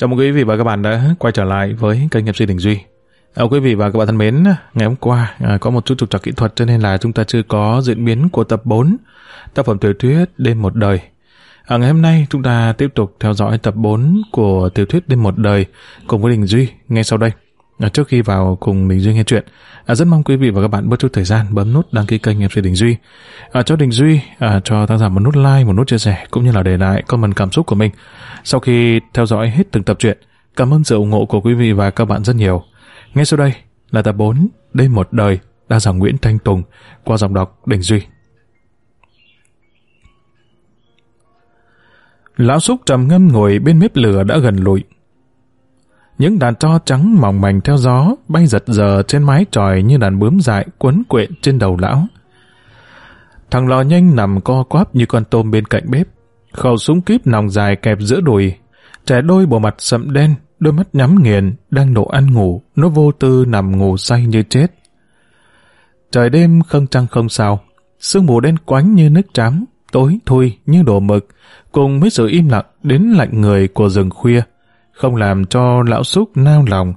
Chào mừng quý vị và các bạn đã quay trở lại với kênh MC Đình Duy. À, quý vị và các bạn thân mến, ngày hôm qua à, có một chút trục trặc kỹ thuật cho nên là chúng ta chưa có diễn biến của tập 4 tác phẩm tiểu thuyết Đêm một đời. À, ngày hôm nay chúng ta tiếp tục theo dõi tập 4 của tiểu thuyết Đêm một đời cùng với Đình Duy ngay sau đây. À, trước khi vào cùng Đình Duy nghe chuyện, à, rất mong quý vị và các bạn bớt chút thời gian bấm nút đăng ký kênh MC Đình Duy. À, cho Đình Duy, à, cho tác giả một nút like, một nút chia sẻ cũng như là để lại comment cảm xúc của mình. Sau khi theo dõi hết từng tập truyện, cảm ơn sự ủng hộ của quý vị và các bạn rất nhiều. Ngay sau đây là tập 4 Đêm một đời đa giọng Nguyễn Thanh Tùng qua giọng đọc Đình Duy. Lão Súc trầm ngâm ngồi bên bếp lửa đã gần lụi. Những đàn tro trắng mỏng mảnh theo gió bay giật giờ trên mái tròi như đàn bướm dại quấn quện trên đầu lão. Thằng lò nhanh nằm co quắp như con tôm bên cạnh bếp. Khẩu súng kíp nòng dài kẹp giữa đùi. Trẻ đôi bộ mặt sậm đen, đôi mắt nhắm nghiền, đang nổ ăn ngủ, nó vô tư nằm ngủ say như chết. Trời đêm không trăng không sao, sương mù đen quánh như nước trắng, tối thui như đổ mực, cùng với sự im lặng đến lạnh người của rừng khuya, không làm cho lão xúc nao lòng.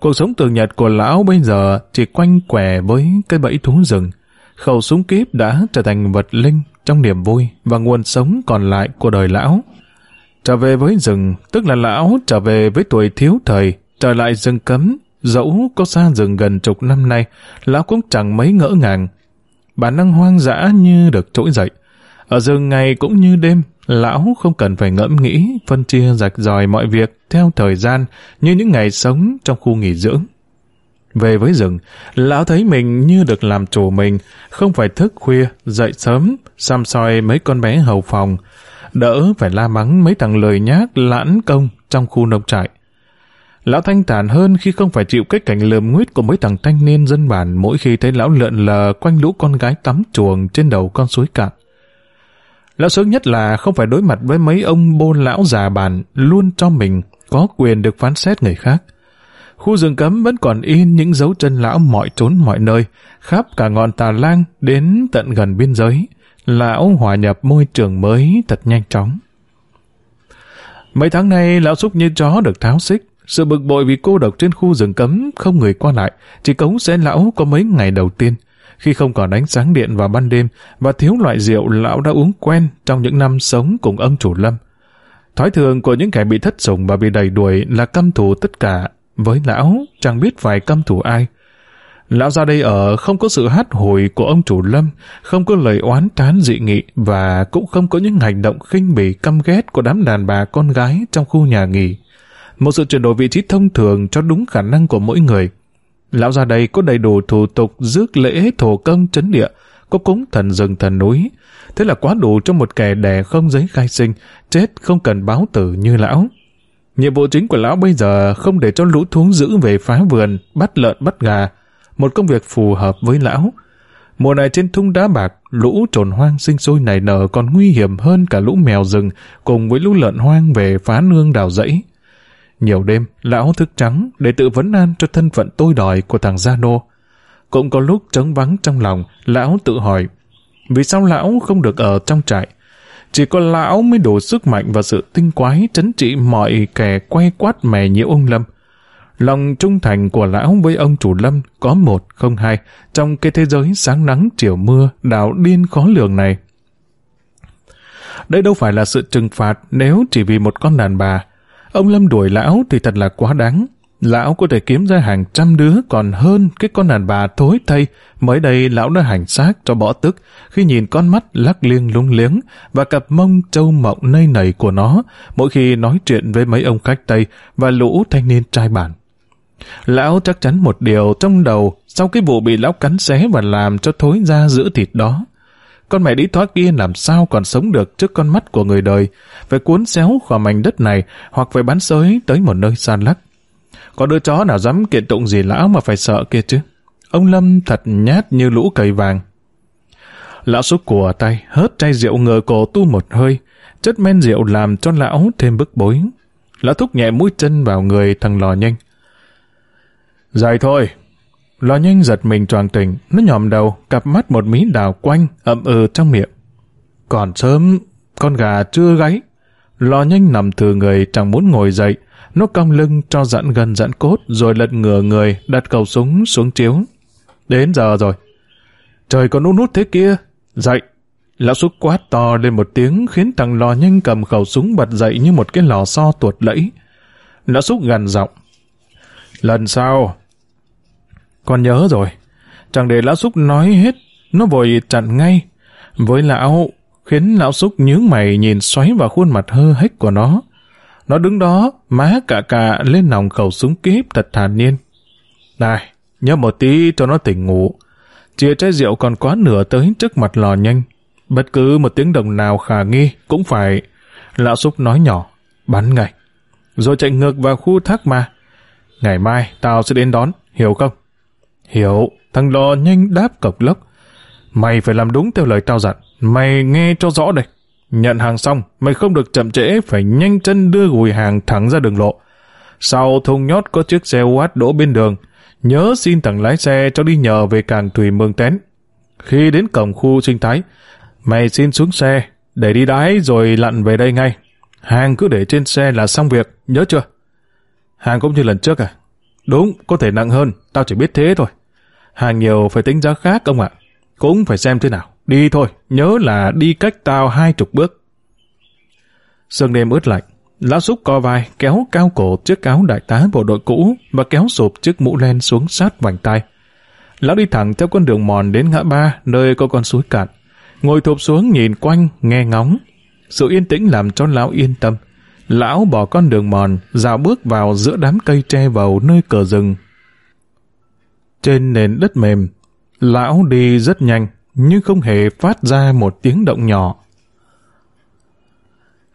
Cuộc sống thường nhật của lão bây giờ chỉ quanh quẻ với cái bẫy thú rừng. Khẩu súng kíp đã trở thành vật linh trong niềm vui và nguồn sống còn lại của đời lão. Trở về với rừng, tức là lão trở về với tuổi thiếu thời, trở lại rừng cấm, dẫu có xa rừng gần chục năm nay, lão cũng chẳng mấy ngỡ ngàng. Bản năng hoang dã như được trỗi dậy. Ở rừng ngày cũng như đêm, lão không cần phải ngẫm nghĩ, phân chia rạch ròi mọi việc theo thời gian như những ngày sống trong khu nghỉ dưỡng. Về với rừng, lão thấy mình như được làm chủ mình, không phải thức khuya, dậy sớm, xăm soi mấy con bé hầu phòng, đỡ phải la mắng mấy thằng lời nhác lãn công trong khu nông trại. Lão thanh thản hơn khi không phải chịu cái cảnh lườm nguyết của mấy thằng thanh niên dân bản mỗi khi thấy lão lượn lờ quanh lũ con gái tắm chuồng trên đầu con suối cạn. Lão sướng nhất là không phải đối mặt với mấy ông bôn lão già bàn luôn cho mình có quyền được phán xét người khác. Khu rừng cấm vẫn còn in những dấu chân lão mọi trốn mọi nơi, khắp cả ngọn tà lang đến tận gần biên giới. Lão hòa nhập môi trường mới thật nhanh chóng. Mấy tháng nay, lão xúc như chó được tháo xích. Sự bực bội vì cô độc trên khu rừng cấm không người qua lại, chỉ cống sẽ lão có mấy ngày đầu tiên. Khi không còn ánh sáng điện vào ban đêm và thiếu loại rượu lão đã uống quen trong những năm sống cùng ông chủ lâm. Thói thường của những kẻ bị thất sủng và bị đẩy đuổi là căm thù tất cả. Với lão, chẳng biết phải căm thù ai. Lão ra đây ở không có sự hát hồi của ông chủ lâm, không có lời oán tán dị nghị và cũng không có những hành động khinh bỉ căm ghét của đám đàn bà con gái trong khu nhà nghỉ. Một sự chuyển đổi vị trí thông thường cho đúng khả năng của mỗi người. Lão ra đây có đầy đủ thủ tục rước lễ thổ công chấn địa, có cúng thần rừng thần núi. Thế là quá đủ cho một kẻ đẻ không giấy khai sinh, chết không cần báo tử như lão. Nhiệm vụ chính của lão bây giờ không để cho lũ thú giữ về phá vườn, bắt lợn bắt gà, một công việc phù hợp với lão. Mùa này trên thung đá bạc, lũ trồn hoang sinh sôi nảy nở còn nguy hiểm hơn cả lũ mèo rừng cùng với lũ lợn hoang về phá nương đào rẫy. Nhiều đêm, lão thức trắng để tự vấn an cho thân phận tôi đòi của thằng Gia Nô. Cũng có lúc trống vắng trong lòng, lão tự hỏi, vì sao lão không được ở trong trại? Chỉ có lão mới đủ sức mạnh và sự tinh quái trấn trị mọi kẻ quay quát mè nhiễu ông Lâm. Lòng trung thành của lão với ông chủ Lâm có một không hai trong cái thế giới sáng nắng chiều mưa đảo điên khó lường này. Đây đâu phải là sự trừng phạt nếu chỉ vì một con đàn bà. Ông Lâm đuổi lão thì thật là quá đáng. Lão có thể kiếm ra hàng trăm đứa còn hơn cái con đàn bà thối thay. Mới đây lão đã hành xác cho bỏ tức, khi nhìn con mắt lắc liêng lung liếng và cặp mông trâu mộng nây nầy của nó, mỗi khi nói chuyện với mấy ông khách Tây và lũ thanh niên trai bản. Lão chắc chắn một điều trong đầu, sau cái vụ bị lão cắn xé và làm cho thối ra giữa thịt đó. Con mẹ đi thoát kia làm sao còn sống được trước con mắt của người đời, phải cuốn xéo khỏi mảnh đất này hoặc phải bắn sới tới một nơi san lắc. Có đứa chó nào dám kiện tụng gì lão mà phải sợ kia chứ? Ông Lâm thật nhát như lũ cầy vàng. Lão xúc của tay, hớt chai rượu ngờ cổ tu một hơi, chất men rượu làm cho lão thêm bức bối. Lão thúc nhẹ mũi chân vào người thằng lò nhanh. dài thôi. Lò nhanh giật mình tròn tỉnh, nó nhòm đầu, cặp mắt một mí đào quanh, ậm ừ trong miệng. Còn sớm, con gà chưa gáy. Lò nhanh nằm thừa người chẳng muốn ngồi dậy, Nó cong lưng cho dặn gần dặn cốt rồi lật ngửa người đặt cầu súng xuống chiếu. Đến giờ rồi. Trời còn nút nút thế kia. Dậy. Lão Súc quát to lên một tiếng khiến thằng lò nhanh cầm khẩu súng bật dậy như một cái lò xo tuột lẫy. Lão Súc gằn giọng. Lần sau. Con nhớ rồi. Chẳng để Lão Súc nói hết. Nó vội chặn ngay. Với Lão, khiến Lão Súc nhướng mày nhìn xoáy vào khuôn mặt hơ hếch của nó. Nó đứng đó, má cà cà lên nòng khẩu súng kíp thật thản nhiên. Này, nhớ một tí cho nó tỉnh ngủ. Chia trái rượu còn quá nửa tới trước mặt lò nhanh. Bất cứ một tiếng đồng nào khả nghi cũng phải... Lão Súc nói nhỏ, bắn ngay. Rồi chạy ngược vào khu thác ma. Ngày mai tao sẽ đến đón, hiểu không? Hiểu, thằng lò nhanh đáp cộc lốc. Mày phải làm đúng theo lời tao dặn. Mày nghe cho rõ đây. Nhận hàng xong, mày không được chậm trễ, phải nhanh chân đưa gùi hàng thẳng ra đường lộ. Sau thùng nhót có chiếc xe quát đỗ bên đường, nhớ xin thằng lái xe cho đi nhờ về cảng thủy mương tén. Khi đến cổng khu sinh thái, mày xin xuống xe, để đi đái rồi lặn về đây ngay. Hàng cứ để trên xe là xong việc, nhớ chưa? Hàng cũng như lần trước à? Đúng, có thể nặng hơn, tao chỉ biết thế thôi. Hàng nhiều phải tính giá khác ông ạ. Cũng phải xem thế nào. Đi thôi, nhớ là đi cách tao hai chục bước. Sương đêm ướt lạnh, lão xúc co vai, kéo cao cổ chiếc áo đại tá bộ đội cũ và kéo sụp chiếc mũ len xuống sát vành tay. Lão đi thẳng theo con đường mòn đến ngã ba, nơi có con suối cạn. Ngồi thụp xuống nhìn quanh, nghe ngóng. Sự yên tĩnh làm cho lão yên tâm. Lão bỏ con đường mòn, dạo bước vào giữa đám cây tre vầu nơi cờ rừng. Trên nền đất mềm, lão đi rất nhanh, nhưng không hề phát ra một tiếng động nhỏ.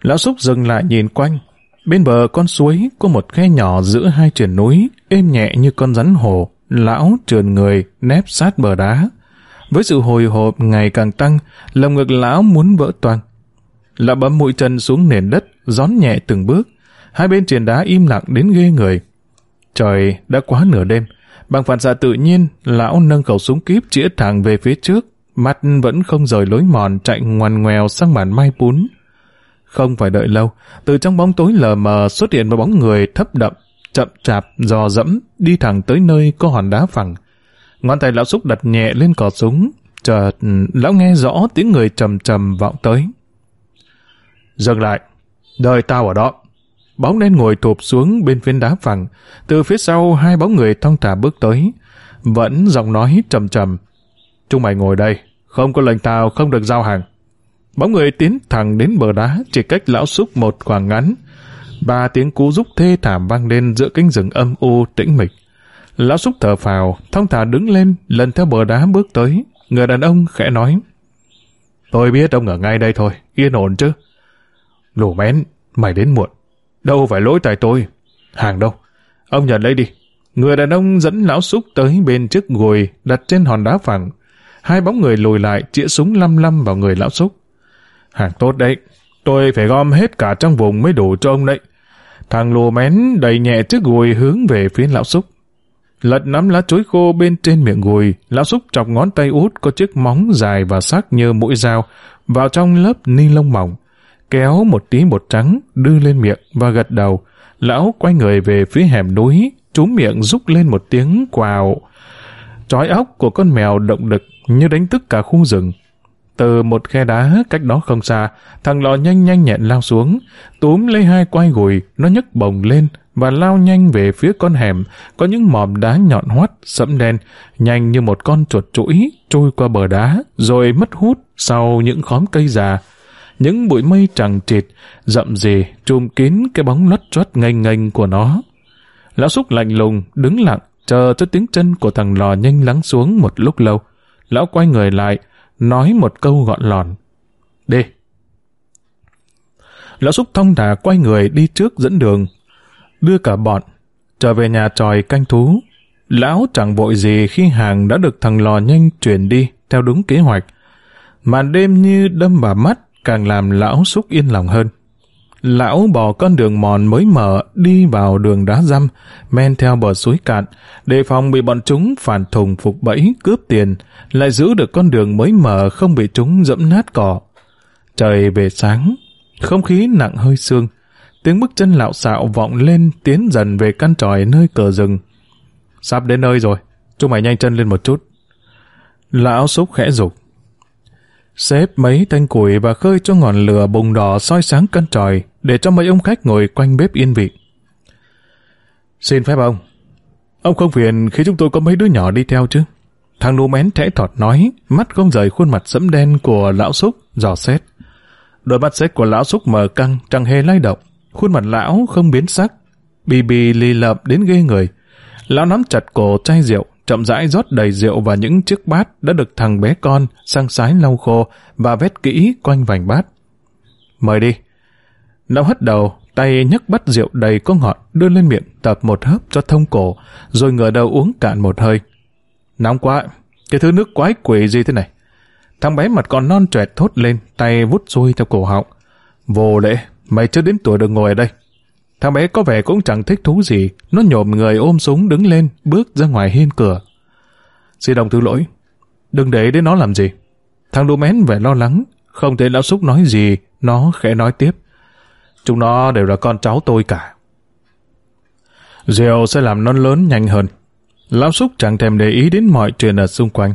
Lão Súc dừng lại nhìn quanh. Bên bờ con suối có một khe nhỏ giữa hai triển núi, êm nhẹ như con rắn hổ Lão trườn người, nép sát bờ đá. Với sự hồi hộp ngày càng tăng, lòng ngực lão muốn vỡ toang. Lão bấm mũi chân xuống nền đất, gión nhẹ từng bước. Hai bên triển đá im lặng đến ghê người. Trời đã quá nửa đêm. Bằng phản xạ tự nhiên, lão nâng khẩu súng kíp chĩa thẳng về phía trước, mắt vẫn không rời lối mòn chạy ngoằn ngoèo sang màn mai bún. Không phải đợi lâu, từ trong bóng tối lờ mờ xuất hiện một bóng người thấp đậm, chậm chạp, dò dẫm, đi thẳng tới nơi có hòn đá phẳng. Ngón tay lão xúc đặt nhẹ lên cò súng, chợt ừ, lão nghe rõ tiếng người trầm trầm vọng tới. Dừng lại, đợi tao ở đó. Bóng đen ngồi thụp xuống bên phiến đá phẳng, từ phía sau hai bóng người thong thả bước tới, vẫn giọng nói trầm trầm. Chúng mày ngồi đây, không có lệnh tao không được giao hàng. Bóng người tiến thẳng đến bờ đá, chỉ cách lão xúc một khoảng ngắn. Ba tiếng cú rúc thê thảm vang lên giữa cánh rừng âm u tĩnh mịch. Lão xúc thở phào, thong thả đứng lên, lần theo bờ đá bước tới. Người đàn ông khẽ nói. Tôi biết ông ở ngay đây thôi, yên ổn chứ. Lù mén, mày đến muộn. Đâu phải lỗi tại tôi. Hàng đâu? Ông nhận lấy đi. Người đàn ông dẫn lão xúc tới bên chiếc gùi đặt trên hòn đá phẳng. Hai bóng người lùi lại chĩa súng lăm lăm vào người lão xúc. Hàng tốt đấy. Tôi phải gom hết cả trong vùng mới đủ cho ông đấy. Thằng lùa mén đầy nhẹ chiếc gùi hướng về phía lão xúc. Lật nắm lá chuối khô bên trên miệng gùi, lão xúc chọc ngón tay út có chiếc móng dài và sắc như mũi dao vào trong lớp ni lông mỏng. Kéo một tí bột trắng, đưa lên miệng và gật đầu. Lão quay người về phía hẻm núi, chú miệng rúc lên một tiếng quào. Chói óc của con mèo động đực như đánh thức cả khu rừng. Từ một khe đá cách đó không xa, thằng lò nhanh nhanh nhẹn lao xuống, túm lấy hai quai gùi, nó nhấc bồng lên và lao nhanh về phía con hẻm, có những mỏm đá nhọn hoắt, sẫm đen, nhanh như một con chuột chuỗi, trôi qua bờ đá, rồi mất hút sau những khóm cây già. Những bụi mây trằng trịt, rậm rì, trùm kín cái bóng lất choát nganh nganh của nó. Lão xúc lạnh lùng, đứng lặng, chờ cho tiếng chân của thằng lò nhanh lắng xuống một lúc lâu. Lão quay người lại, nói một câu gọn lòn. Đi. Lão Xúc thông thả quay người đi trước dẫn đường, đưa cả bọn, trở về nhà tròi canh thú. Lão chẳng vội gì khi hàng đã được thằng lò nhanh chuyển đi theo đúng kế hoạch. Màn đêm như đâm vào mắt càng làm lão Xúc yên lòng hơn. Lão bỏ con đường mòn mới mở đi vào đường đá răm, men theo bờ suối cạn, đề phòng bị bọn chúng phản thùng phục bẫy cướp tiền, lại giữ được con đường mới mở không bị chúng dẫm nát cỏ. Trời về sáng, không khí nặng hơi sương, tiếng bước chân lạo xạo vọng lên tiến dần về căn tròi nơi cờ rừng. Sắp đến nơi rồi, chúng mày nhanh chân lên một chút. Lão xúc khẽ rục, Xếp mấy thanh củi và khơi cho ngọn lửa bùng đỏ soi sáng căn tròi để cho mấy ông khách ngồi quanh bếp yên vị. Xin phép ông. Ông không phiền khi chúng tôi có mấy đứa nhỏ đi theo chứ? Thằng lù mén thẽ thọt nói, mắt không rời khuôn mặt sẫm đen của lão xúc, dò xét. Đôi mắt xếch của lão xúc mờ căng, chẳng hề lay động. Khuôn mặt lão không biến sắc, bì bì lì lợm đến ghê người. Lão nắm chặt cổ chai rượu, chậm rãi rót đầy rượu vào những chiếc bát đã được thằng bé con sang sái lau khô và vét kỹ quanh vành bát. Mời đi. Lão hất đầu, tay nhấc bát rượu đầy có ngọt đưa lên miệng tập một hớp cho thông cổ, rồi ngửa đầu uống cạn một hơi. Nóng quá, cái thứ nước quái quỷ gì thế này? Thằng bé mặt còn non trẻ thốt lên, tay vút xuôi theo cổ họng. Vô lễ, mày chưa đến tuổi được ngồi ở đây. Thằng bé có vẻ cũng chẳng thích thú gì, nó nhổm người ôm súng đứng lên, bước ra ngoài hiên cửa. Xin đồng thứ lỗi, đừng để đến nó làm gì. Thằng đu mén vẻ lo lắng, không thể lão xúc nói gì, nó khẽ nói tiếp. Chúng nó đều là con cháu tôi cả. Rượu sẽ làm non lớn nhanh hơn. Lão xúc chẳng thèm để ý đến mọi chuyện ở xung quanh.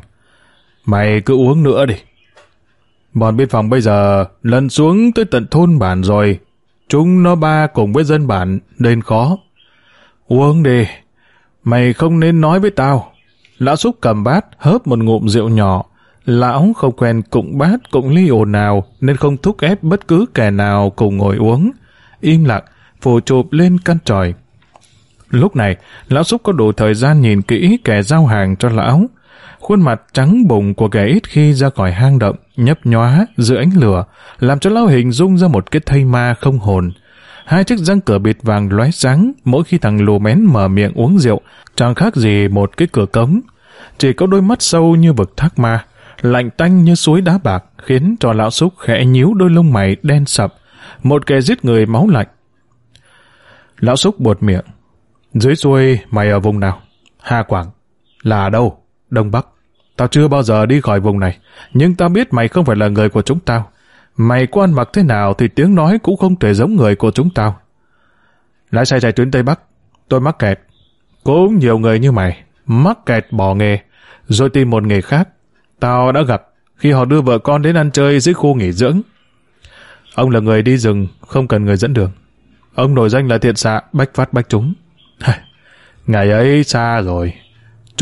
Mày cứ uống nữa đi. Bọn biên phòng bây giờ lần xuống tới tận thôn bản rồi. Chúng nó ba cùng với dân bản nên khó. Uống đi. Mày không nên nói với tao. Lão xúc cầm bát hớp một ngụm rượu nhỏ. Lão không quen cụng bát cụng ly ồn nào nên không thúc ép bất cứ kẻ nào cùng ngồi uống. Im lặng, phù chụp lên căn tròi. Lúc này, lão xúc có đủ thời gian nhìn kỹ kẻ giao hàng cho lão. Khuôn mặt trắng bùng của kẻ ít khi ra khỏi hang động, nhấp nhóa giữa ánh lửa, làm cho lão hình dung ra một cái thây ma không hồn. Hai chiếc răng cửa bịt vàng lóe sáng, mỗi khi thằng lù mén mở miệng uống rượu, chẳng khác gì một cái cửa cống. Chỉ có đôi mắt sâu như vực thác ma, lạnh tanh như suối đá bạc, khiến cho lão xúc khẽ nhíu đôi lông mày đen sập, một kẻ giết người máu lạnh. Lão xúc buột miệng. Dưới xuôi, mày ở vùng nào? Hà Quảng. Là đâu? Đông Bắc. Tao chưa bao giờ đi khỏi vùng này, nhưng tao biết mày không phải là người của chúng tao. Mày có ăn mặc thế nào thì tiếng nói cũng không thể giống người của chúng tao. Lái xe chạy tuyến Tây Bắc, tôi mắc kẹt. Cũng nhiều người như mày, mắc kẹt bỏ nghề, rồi tìm một nghề khác. Tao đã gặp khi họ đưa vợ con đến ăn chơi dưới khu nghỉ dưỡng. Ông là người đi rừng, không cần người dẫn đường. Ông nổi danh là thiện xạ, bách phát bách chúng. Ngày ấy xa rồi,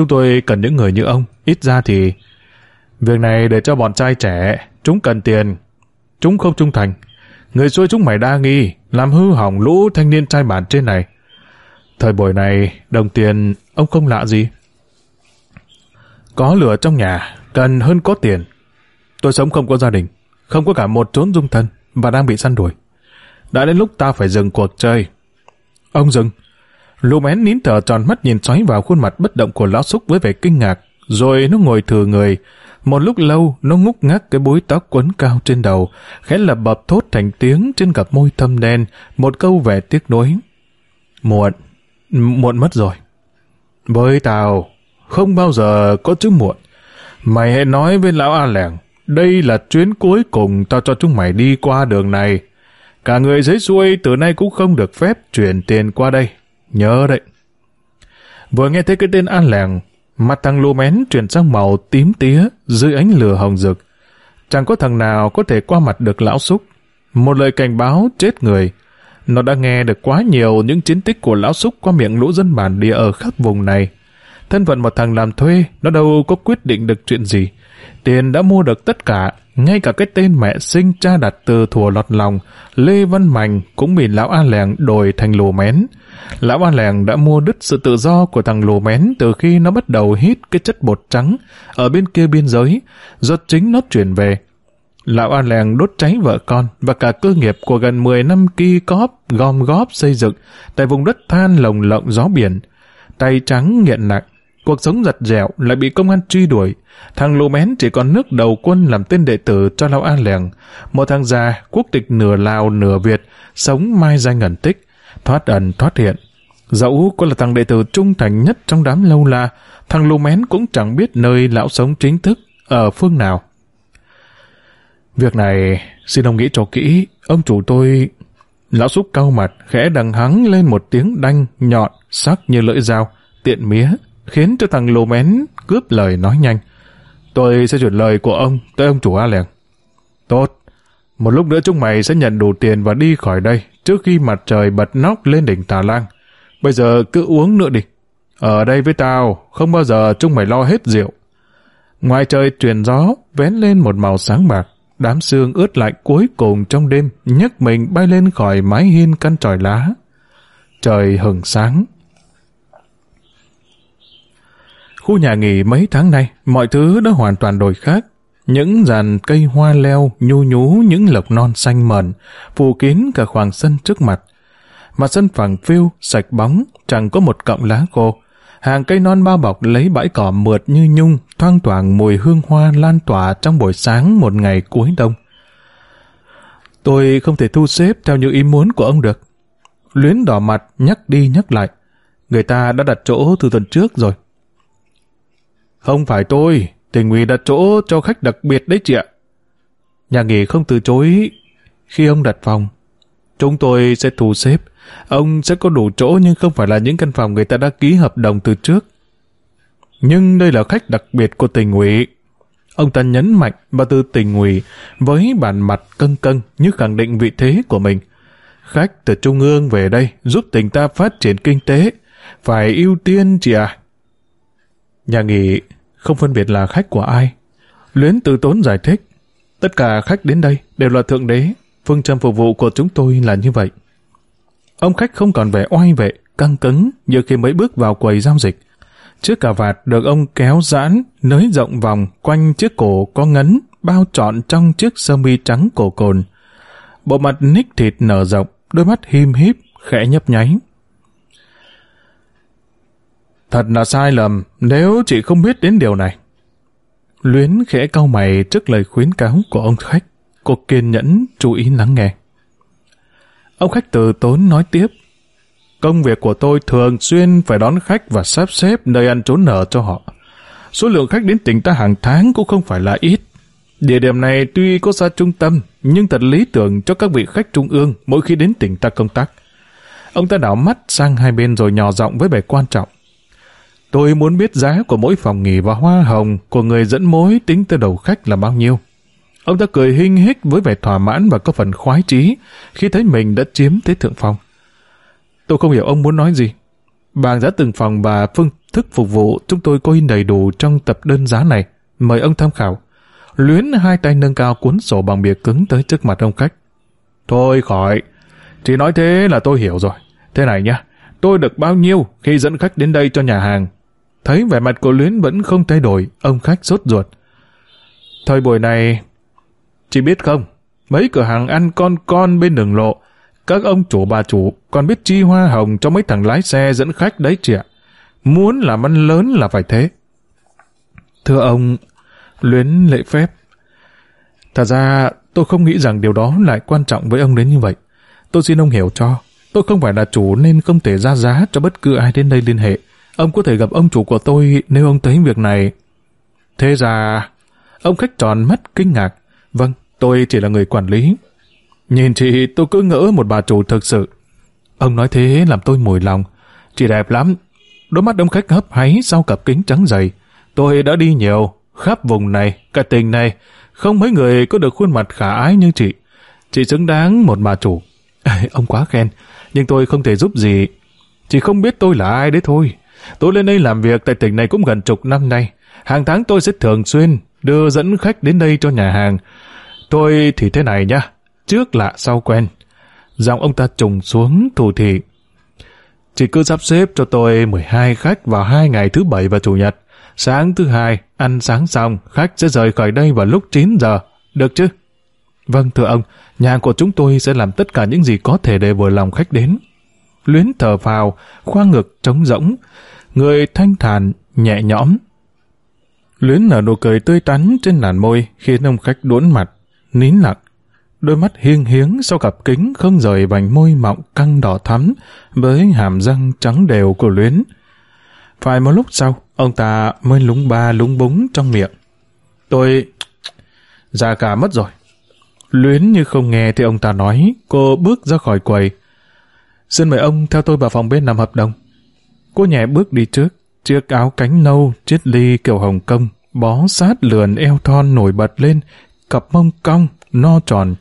Chúng tôi cần những người như ông, ít ra thì... Việc này để cho bọn trai trẻ, chúng cần tiền. Chúng không trung thành. Người xuôi chúng mày đa nghi, làm hư hỏng lũ thanh niên trai bản trên này. Thời buổi này, đồng tiền, ông không lạ gì. Có lửa trong nhà, cần hơn có tiền. Tôi sống không có gia đình, không có cả một chốn dung thân, và đang bị săn đuổi. Đã đến lúc ta phải dừng cuộc chơi. Ông dừng, Lũ mén nín thở tròn mắt nhìn xoáy vào khuôn mặt bất động của lão xúc với vẻ kinh ngạc, rồi nó ngồi thừa người. Một lúc lâu, nó ngúc ngắc cái búi tóc quấn cao trên đầu, khẽ lập bập thốt thành tiếng trên cặp môi thâm đen, một câu vẻ tiếc nuối. Muộn, muộn mất rồi. Với tao, không bao giờ có chữ muộn. Mày hãy nói với lão A Lẻng, đây là chuyến cuối cùng tao cho chúng mày đi qua đường này. Cả người dưới xuôi từ nay cũng không được phép chuyển tiền qua đây. Nhớ đấy. Vừa nghe thấy cái tên An Làng, mặt thằng lô mén chuyển sang màu tím tía dưới ánh lửa hồng rực. Chẳng có thằng nào có thể qua mặt được lão xúc. Một lời cảnh báo chết người. Nó đã nghe được quá nhiều những chiến tích của lão xúc qua miệng lũ dân bản địa ở khắp vùng này. Thân phận một thằng làm thuê, nó đâu có quyết định được chuyện gì. Tiền đã mua được tất cả, ngay cả cái tên mẹ sinh cha đặt từ thùa lọt lòng, Lê Văn Mạnh cũng bị lão A Lèng đổi thành lồ mén. Lão A Lèng đã mua đứt sự tự do của thằng lồ mén từ khi nó bắt đầu hít cái chất bột trắng ở bên kia biên giới, do chính nó chuyển về. Lão A Lèng đốt cháy vợ con và cả cơ nghiệp của gần 10 năm ki cóp gom góp xây dựng tại vùng đất than lồng lộng gió biển. Tay trắng nghiện nặng, cuộc sống giật dẻo lại bị công an truy đuổi. Thằng lù mén chỉ còn nước đầu quân làm tên đệ tử cho Lão A Lèng, một thằng già quốc tịch nửa Lào nửa Việt, sống mai danh ẩn tích, thoát ẩn thoát hiện. Dẫu có là thằng đệ tử trung thành nhất trong đám lâu la, thằng lù mén cũng chẳng biết nơi lão sống chính thức ở phương nào. Việc này, xin ông nghĩ cho kỹ, ông chủ tôi... Lão Súc cau mặt, khẽ đằng hắng lên một tiếng đanh, nhọn, sắc như lưỡi dao, tiện mía, khiến cho thằng lồ mén cướp lời nói nhanh. Tôi sẽ chuyển lời của ông tới ông chủ A Lèng. Tốt, một lúc nữa chúng mày sẽ nhận đủ tiền và đi khỏi đây trước khi mặt trời bật nóc lên đỉnh Tà Lang. Bây giờ cứ uống nữa đi. Ở đây với tao, không bao giờ chúng mày lo hết rượu. Ngoài trời truyền gió, vén lên một màu sáng bạc. Đám sương ướt lạnh cuối cùng trong đêm nhấc mình bay lên khỏi mái hiên căn tròi lá. Trời hừng sáng. Khu nhà nghỉ mấy tháng nay, mọi thứ đã hoàn toàn đổi khác. Những dàn cây hoa leo nhu nhú những lộc non xanh mờn, phủ kín cả khoảng sân trước mặt. Mà sân phẳng phiêu, sạch bóng, chẳng có một cọng lá khô. Hàng cây non bao bọc lấy bãi cỏ mượt như nhung, thoang thoảng mùi hương hoa lan tỏa trong buổi sáng một ngày cuối đông. Tôi không thể thu xếp theo những ý muốn của ông được. Luyến đỏ mặt nhắc đi nhắc lại. Người ta đã đặt chỗ từ tuần trước rồi. Không phải tôi, tình ủy đặt chỗ cho khách đặc biệt đấy chị ạ. Nhà nghỉ không từ chối khi ông đặt phòng. Chúng tôi sẽ thu xếp. Ông sẽ có đủ chỗ nhưng không phải là những căn phòng người ta đã ký hợp đồng từ trước. Nhưng đây là khách đặc biệt của tỉnh ủy. Ông ta nhấn mạnh và từ tỉnh ủy với bản mặt cân cân như khẳng định vị thế của mình. Khách từ Trung ương về đây giúp tỉnh ta phát triển kinh tế. Phải ưu tiên chị à. Nhà nghỉ không phân biệt là khách của ai. Luyến từ tốn giải thích. Tất cả khách đến đây đều là thượng đế. Phương châm phục vụ của chúng tôi là như vậy. Ông khách không còn vẻ oai vệ, căng cứng như khi mới bước vào quầy giao dịch. Chiếc cà vạt được ông kéo giãn, nới rộng vòng quanh chiếc cổ có ngấn, bao trọn trong chiếc sơ mi trắng cổ cồn. Bộ mặt ních thịt nở rộng, đôi mắt him híp, khẽ nhấp nháy. Thật là sai lầm nếu chị không biết đến điều này. Luyến khẽ cau mày trước lời khuyến cáo của ông khách. Cô kiên nhẫn, chú ý lắng nghe. Ông khách từ tốn nói tiếp. Công việc của tôi thường xuyên phải đón khách và sắp xếp nơi ăn trốn nở cho họ. Số lượng khách đến tỉnh ta hàng tháng cũng không phải là ít. Địa điểm này tuy có xa trung tâm, nhưng thật lý tưởng cho các vị khách trung ương mỗi khi đến tỉnh ta công tác. Ông ta đảo mắt sang hai bên rồi nhỏ giọng với vẻ quan trọng. Tôi muốn biết giá của mỗi phòng nghỉ và hoa hồng của người dẫn mối tính từ đầu khách là bao nhiêu. Ông ta cười hinh hích với vẻ thỏa mãn và có phần khoái trí khi thấy mình đã chiếm thế thượng phong. Tôi không hiểu ông muốn nói gì. Bảng giá từng phòng và phương thức phục vụ chúng tôi có in đầy đủ trong tập đơn giá này. Mời ông tham khảo. Luyến hai tay nâng cao cuốn sổ bằng bìa cứng tới trước mặt ông khách. Thôi khỏi. Chỉ nói thế là tôi hiểu rồi. Thế này nhá. Tôi được bao nhiêu khi dẫn khách đến đây cho nhà hàng Thấy vẻ mặt của Luyến vẫn không thay đổi, ông khách sốt ruột. Thời buổi này, chị biết không, mấy cửa hàng ăn con con bên đường lộ, các ông chủ bà chủ còn biết chi hoa hồng cho mấy thằng lái xe dẫn khách đấy chị ạ. Muốn làm ăn lớn là phải thế. Thưa ông, Luyến lễ phép. Thật ra, tôi không nghĩ rằng điều đó lại quan trọng với ông đến như vậy. Tôi xin ông hiểu cho, tôi không phải là chủ nên không thể ra giá cho bất cứ ai đến đây liên hệ. Ông có thể gặp ông chủ của tôi nếu ông thấy việc này. Thế ra... Ông khách tròn mắt kinh ngạc. Vâng, tôi chỉ là người quản lý. Nhìn chị tôi cứ ngỡ một bà chủ thực sự. Ông nói thế làm tôi mùi lòng. Chị đẹp lắm. Đôi mắt ông khách hấp háy sau cặp kính trắng dày. Tôi đã đi nhiều, khắp vùng này, cả tỉnh này. Không mấy người có được khuôn mặt khả ái như chị. Chị xứng đáng một bà chủ. ông quá khen, nhưng tôi không thể giúp gì. Chị không biết tôi là ai đấy thôi. Tôi lên đây làm việc tại tỉnh này cũng gần chục năm nay. Hàng tháng tôi sẽ thường xuyên đưa dẫn khách đến đây cho nhà hàng. Tôi thì thế này nhá, trước lạ sau quen. Giọng ông ta trùng xuống thủ thị. Chỉ cứ sắp xếp cho tôi 12 khách vào hai ngày thứ bảy và chủ nhật. Sáng thứ hai, ăn sáng xong, khách sẽ rời khỏi đây vào lúc 9 giờ. Được chứ? Vâng, thưa ông, nhà của chúng tôi sẽ làm tất cả những gì có thể để vừa lòng khách đến. Luyến thở vào, khoang ngực trống rỗng, người thanh thản, nhẹ nhõm. Luyến nở nụ cười tươi tắn trên làn môi khiến ông khách đuỗn mặt, nín lặng. Đôi mắt hiêng hiếng sau cặp kính không rời vành môi mọng căng đỏ thắm với hàm răng trắng đều của Luyến. Phải một lúc sau, ông ta mới lúng ba lúng búng trong miệng. Tôi... già cả mất rồi. Luyến như không nghe thì ông ta nói, cô bước ra khỏi quầy. Xin mời ông theo tôi vào phòng bên làm hợp đồng. Cô nhẹ bước đi trước, chiếc áo cánh nâu, chiếc ly kiểu Hồng Kông, bó sát lườn eo thon nổi bật lên, cặp mông cong, no tròn.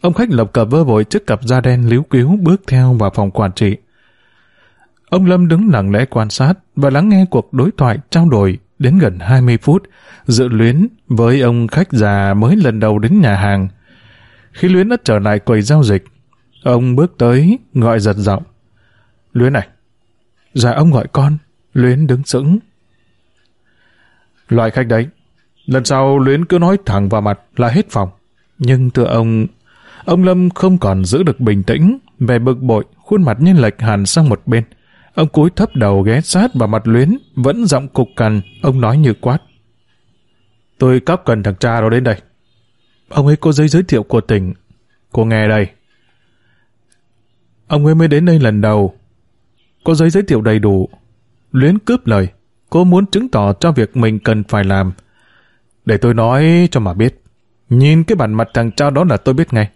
Ông khách lập cập vơ vội trước cặp da đen líu cứu bước theo vào phòng quản trị. Ông Lâm đứng lặng lẽ quan sát và lắng nghe cuộc đối thoại trao đổi đến gần 20 phút, dự luyến với ông khách già mới lần đầu đến nhà hàng. Khi Luyến đã trở lại quầy giao dịch, ông bước tới, gọi giật giọng. Luyến này. Dạ ông gọi con. Luyến đứng sững. Loại khách đấy. Lần sau Luyến cứ nói thẳng vào mặt là hết phòng. Nhưng thưa ông, ông Lâm không còn giữ được bình tĩnh, vẻ bực bội, khuôn mặt như lệch hẳn sang một bên. Ông cúi thấp đầu ghé sát vào mặt Luyến, vẫn giọng cục cằn, ông nói như quát. Tôi cắp cần thằng cha đó đến đây. Ông ấy có giấy giới thiệu của tỉnh. Cô nghe đây. Ông ấy mới đến đây lần đầu. Có giấy giới thiệu đầy đủ. Luyến cướp lời. Cô muốn chứng tỏ cho việc mình cần phải làm. Để tôi nói cho mà biết. Nhìn cái bản mặt thằng cha đó là tôi biết ngay.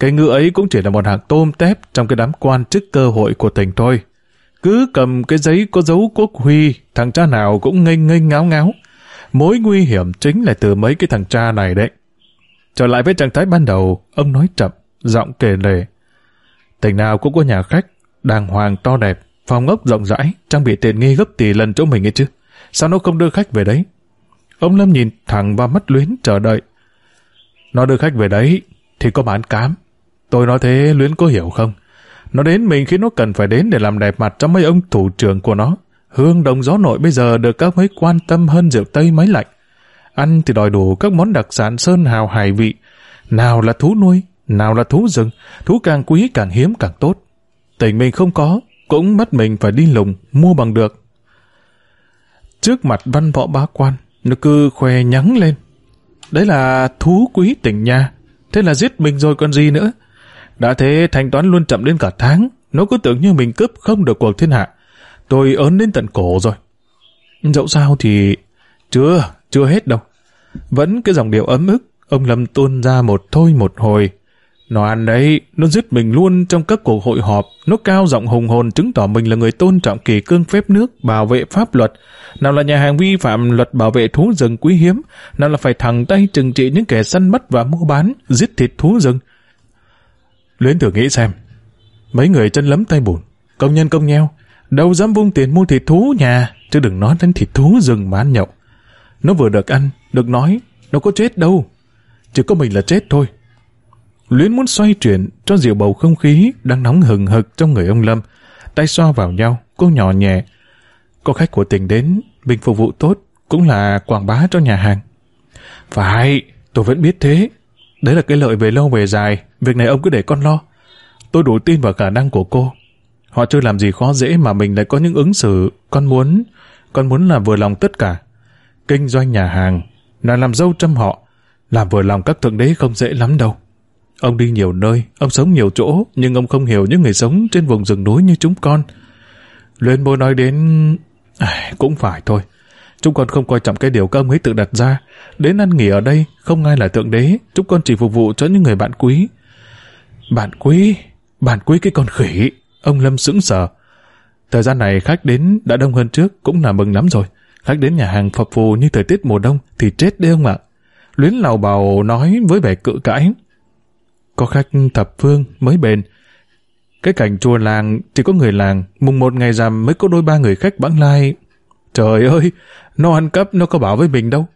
Cái ngựa ấy cũng chỉ là một hạng tôm tép trong cái đám quan chức cơ hội của tỉnh thôi. Cứ cầm cái giấy có dấu quốc huy, thằng cha nào cũng ngây ngây ngáo ngáo. Mối nguy hiểm chính là từ mấy cái thằng cha này đấy. Trở lại với trạng thái ban đầu, ông nói chậm, giọng kể lể. Tỉnh nào cũng có nhà khách, đàng hoàng to đẹp, phòng ốc rộng rãi, trang bị tiện nghi gấp tỷ lần chỗ mình ấy chứ. Sao nó không đưa khách về đấy? Ông Lâm nhìn thẳng vào mắt Luyến chờ đợi. Nó đưa khách về đấy, thì có bán cám. Tôi nói thế Luyến có hiểu không? Nó đến mình khi nó cần phải đến để làm đẹp mặt cho mấy ông thủ trưởng của nó. Hương đồng gió nội bây giờ được các mấy quan tâm hơn rượu Tây máy lạnh. Ăn thì đòi đủ các món đặc sản sơn hào hải vị. Nào là thú nuôi, nào là thú rừng, thú càng quý càng hiếm càng tốt. Tỉnh mình không có, cũng mất mình phải đi lùng, mua bằng được. Trước mặt văn võ bá quan, nó cứ khoe nhắng lên. Đấy là thú quý tỉnh nha, thế là giết mình rồi còn gì nữa. Đã thế thanh toán luôn chậm đến cả tháng, nó cứ tưởng như mình cướp không được cuộc thiên hạ. Tôi ớn đến tận cổ rồi. Dẫu sao thì... Chưa, chưa hết đâu. Vẫn cái dòng điệu ấm ức, ông Lâm tuôn ra một thôi một hồi. Nó ăn đấy, nó giết mình luôn trong các cuộc hội họp, nó cao giọng hùng hồn chứng tỏ mình là người tôn trọng kỳ cương phép nước, bảo vệ pháp luật. Nào là nhà hàng vi phạm luật bảo vệ thú rừng quý hiếm, nào là phải thẳng tay trừng trị những kẻ săn bắt và mua bán, giết thịt thú rừng. Luyến thử nghĩ xem, mấy người chân lấm tay bùn, công nhân công nheo, đâu dám vung tiền mua thịt thú nhà, chứ đừng nói đến thịt thú rừng mà ăn nhậu. Nó vừa được ăn, được nói, nó có chết đâu. Chỉ có mình là chết thôi. Luyến muốn xoay chuyển cho dịu bầu không khí đang nóng hừng hực trong người ông Lâm. Tay xoa vào nhau, cô nhỏ nhẹ. Có khách của tỉnh đến, mình phục vụ tốt, cũng là quảng bá cho nhà hàng. Phải, tôi vẫn biết thế. Đấy là cái lợi về lâu về dài, việc này ông cứ để con lo. Tôi đủ tin vào khả năng của cô. Họ chưa làm gì khó dễ mà mình lại có những ứng xử. Con muốn, con muốn là vừa lòng tất cả. Kinh doanh nhà hàng, là làm dâu trăm họ. Làm vừa lòng các thượng đế không dễ lắm đâu. Ông đi nhiều nơi, ông sống nhiều chỗ, nhưng ông không hiểu những người sống trên vùng rừng núi như chúng con. Luyên bố nói đến... À, cũng phải thôi. Chúng con không coi trọng cái điều các ông ấy tự đặt ra. Đến ăn nghỉ ở đây, không ai là thượng đế. Chúng con chỉ phục vụ cho những người bạn quý. Bạn quý? Bạn quý cái con khỉ. Ông Lâm sững sờ. Thời gian này khách đến đã đông hơn trước, cũng là mừng lắm rồi. Khách đến nhà hàng phập phù như thời tiết mùa đông thì chết đấy ông ạ. Luyến lào bào nói với vẻ cự cãi. Có khách thập phương mới bền. Cái cảnh chùa làng chỉ có người làng, mùng một ngày rằm mới có đôi ba người khách bãng lai. Trời ơi, nó ăn cắp nó có bảo với mình đâu.